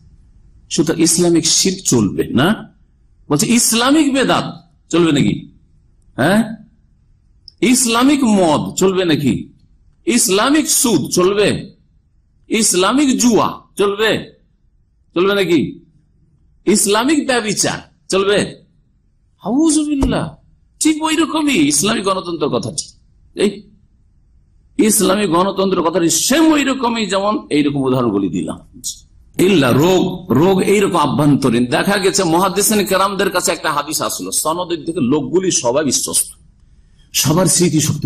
সুতরাং ইসলামিক শির্ক চলবে, না? বলছে, ইসলামিক বেদাত চলবে নাকি? হ্যাঁ? ইসলামিক মদ চলবে নাকি? ইসলামিক সুদ চলবে? ইসলামিক জুয়া চলবে? চলবে নাকি? ইসলামিক ব্যবিচার চলবে? হাউজুবিল্লাহ ঠিক ওই রকমই ইসলামিক গণতন্ত্র কথাটি এই ইসলামিক গণতন্ত্র কথাটি সেম ওই রকমই যেমন এইরকম উদাহরণগুলি দিলাম। রোগ রোগ এইরকম আভ্যন্তরীণ। দেখা গেছে মহাদিসান কেরামদের কাছে একটা হাদিস আসলো, সনদের লোকগুলি সবাই বিশ্বস্ত। সবার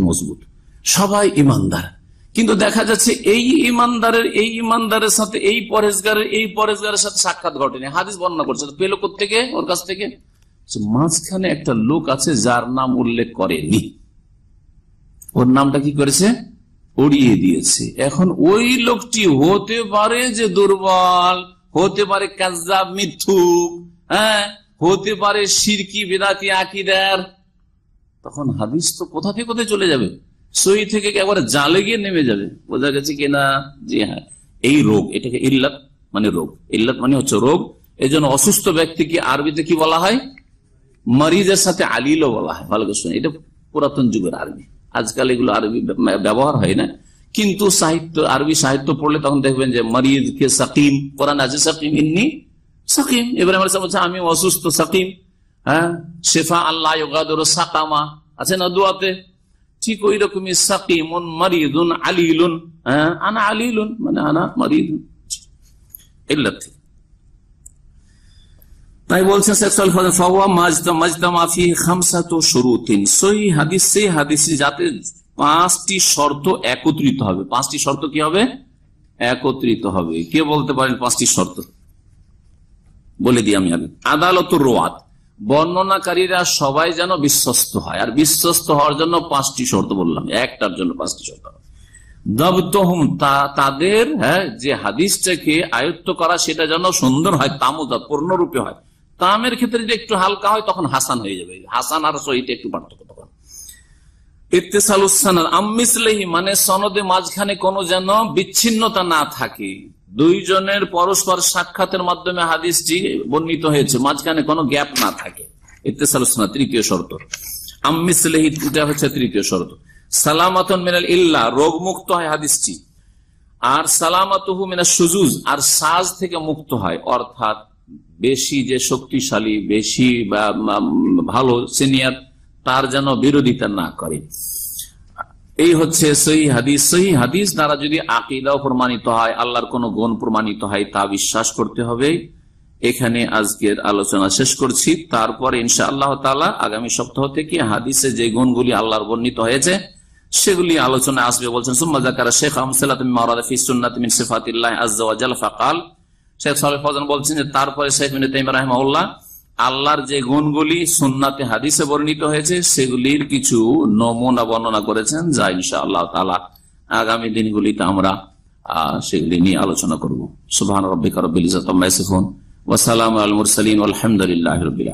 মজবুত, সবাই ইমানদার। কিন্তু দেখা যাচ্ছে এই ইমানদারের এই ইমানদারের সাথে, এই পরেশগারের এই পরেশগারের সাথে সাক্ষাৎ ঘটেনি। হাদিস বর্ণনা করছে পেল থেকে ওর কাছ থেকে? মাঝখানে একটা লোক আছে যার নাম উল্লেখ করেনি। ওর নামটা কি করেছে? উড়িয়ে দিয়েছে। এখন ওই লোকটি হতে পারে যে দুর্বল, হতে পারে কাজাব মিথ্যুক হ্যাঁ হতে পারে সিরকি বেদাতি আকিদার। তখন হাদিস তো কোথা থেকে কোথায় চলে যাবে? সই থেকে একবারে জালে গিয়ে নেমে যাবে? বোঝা গেছে কিনা জি হ্যাঁ। এই রোগ, এটাকে ইল্লাত মানে রোগ। ইল্লাত মানে হচ্ছে রোগ। এই অসুস্থ ব্যক্তিকে আরবিতে কি বলা হয়? মরিজের সাথে আলিলও বলা হয়, ভালো শুনে। এটা পুরাতন যুগের আরবি। আজকাল এগুলো আরবি ব্যবহার হয় না। কিন্তু সাহিত্য, আরবি সাহিত্য পড়লে তখন দেখবেন যে মরিদ কে সাকিম, কোরআন আছে সাকিম, ইন্নি সাকিম। এবারে আমার বলছে আমি অসুস্থ, সাকিম। হ্যাঁ? শেফা আল্লাহ সাকামা আছে না দোয়াতে? ঠিক ওই রকমই সাকিমুন মারিদুন আলিলুন। হ্যাঁ? আনা আলিলুন মানে আনা মারিদুন ইল্লাতি তাই বলছেন পাঁচটি শর্ত একত্রিত হবে। পাঁচটি শর্ত কি হবে? একত্রিত হবে। কে বলতে পারেন পাঁচটি শর্ত? বলে দিই আমি আগে। আদালত রোয়াত। বর্ণনাকারীরা সবাই যেন বিশ্বস্ত হয়। আর বিশ্বস্ত হওয়ার জন্য পাঁচটি শর্ত বললাম। একটার জন্য পাঁচটি শর্ত। দবতহম তাদের হ্যাঁ যে হাদিসটাকে আয়ত্ত করা, সেটা যেন সুন্দর হয়, তামুদা, পূর্ণরূপে হয়। তামের ক্ষেত্রে যদি একটু হালকা হয়, তখন হাসান হয়ে যাবে। হাসান আর সহিত একটু পার্থক্য তখন। ইত্তেসালুসানাদ মানে সনদে মাঝখানে কোনো যেন বিচ্ছিন্নতা না থাকে। দুইজনের পরস্পর সাক্ষাতের মাধ্যমে হাদিসটি বর্ণিত হয়েছে, মাঝখানে কোনো গ্যাপ না থাকে। ইত্তেসালুসানা তৃতীয় শর্ত। আম্মিসলেহি, এটা হচ্ছে তৃতীয় শর্ত। সালামাতন মিনাল ইল্লা রোগ মুক্ত হয় হাদিসটি। আর সালামাতহু মিনা সুজুজ, আর সাজ থেকে মুক্ত হয়, অর্থাৎ বেশি যে শক্তিশালী, বেশি বা ভালো সিনিয়র, তার যেন বিরোধিতা না করে। এই হচ্ছে সহি হাদিস। সহি হাদিস দ্বারা যদি আকিদাও প্রমাণিত হয়, আল্লাহর কোন গুণ প্রমাণিত হয়, তা বিশ্বাস করতে হবে। এখানে আজকের আলোচনা শেষ করছি। তারপরে ইনশা আল্লাহ তালা আগামী সপ্তাহ থেকে হাদিসে যে গুণগুলি আল্লাহর বর্ণিত হয়েছে, সেগুলি আলোচনা আসবে। বলছেন, সুম্মা জাকারা শেখ আহমসাল্লাহ ফাকাল শেখ সাল ফজান বলছেন যে, তারপরে শেখ মিন রাহমাউল্লাহ আল্লাহর যে গুণগুলি সুন্নাতে, হাদিসে বর্ণিত হয়েছে, সেগুলির কিছু নমুনা বর্ণনা করেছেন, যা ইনশা আল্লাহ তালা আগামী দিনগুলিতে আমরা সেগুলি নিয়ে আলোচনা করব। সুবাহ রব্বিকা রবিল ওয়াসালাম আলমুর মুরসালিন আলহামদুলিল্লাহ রবিল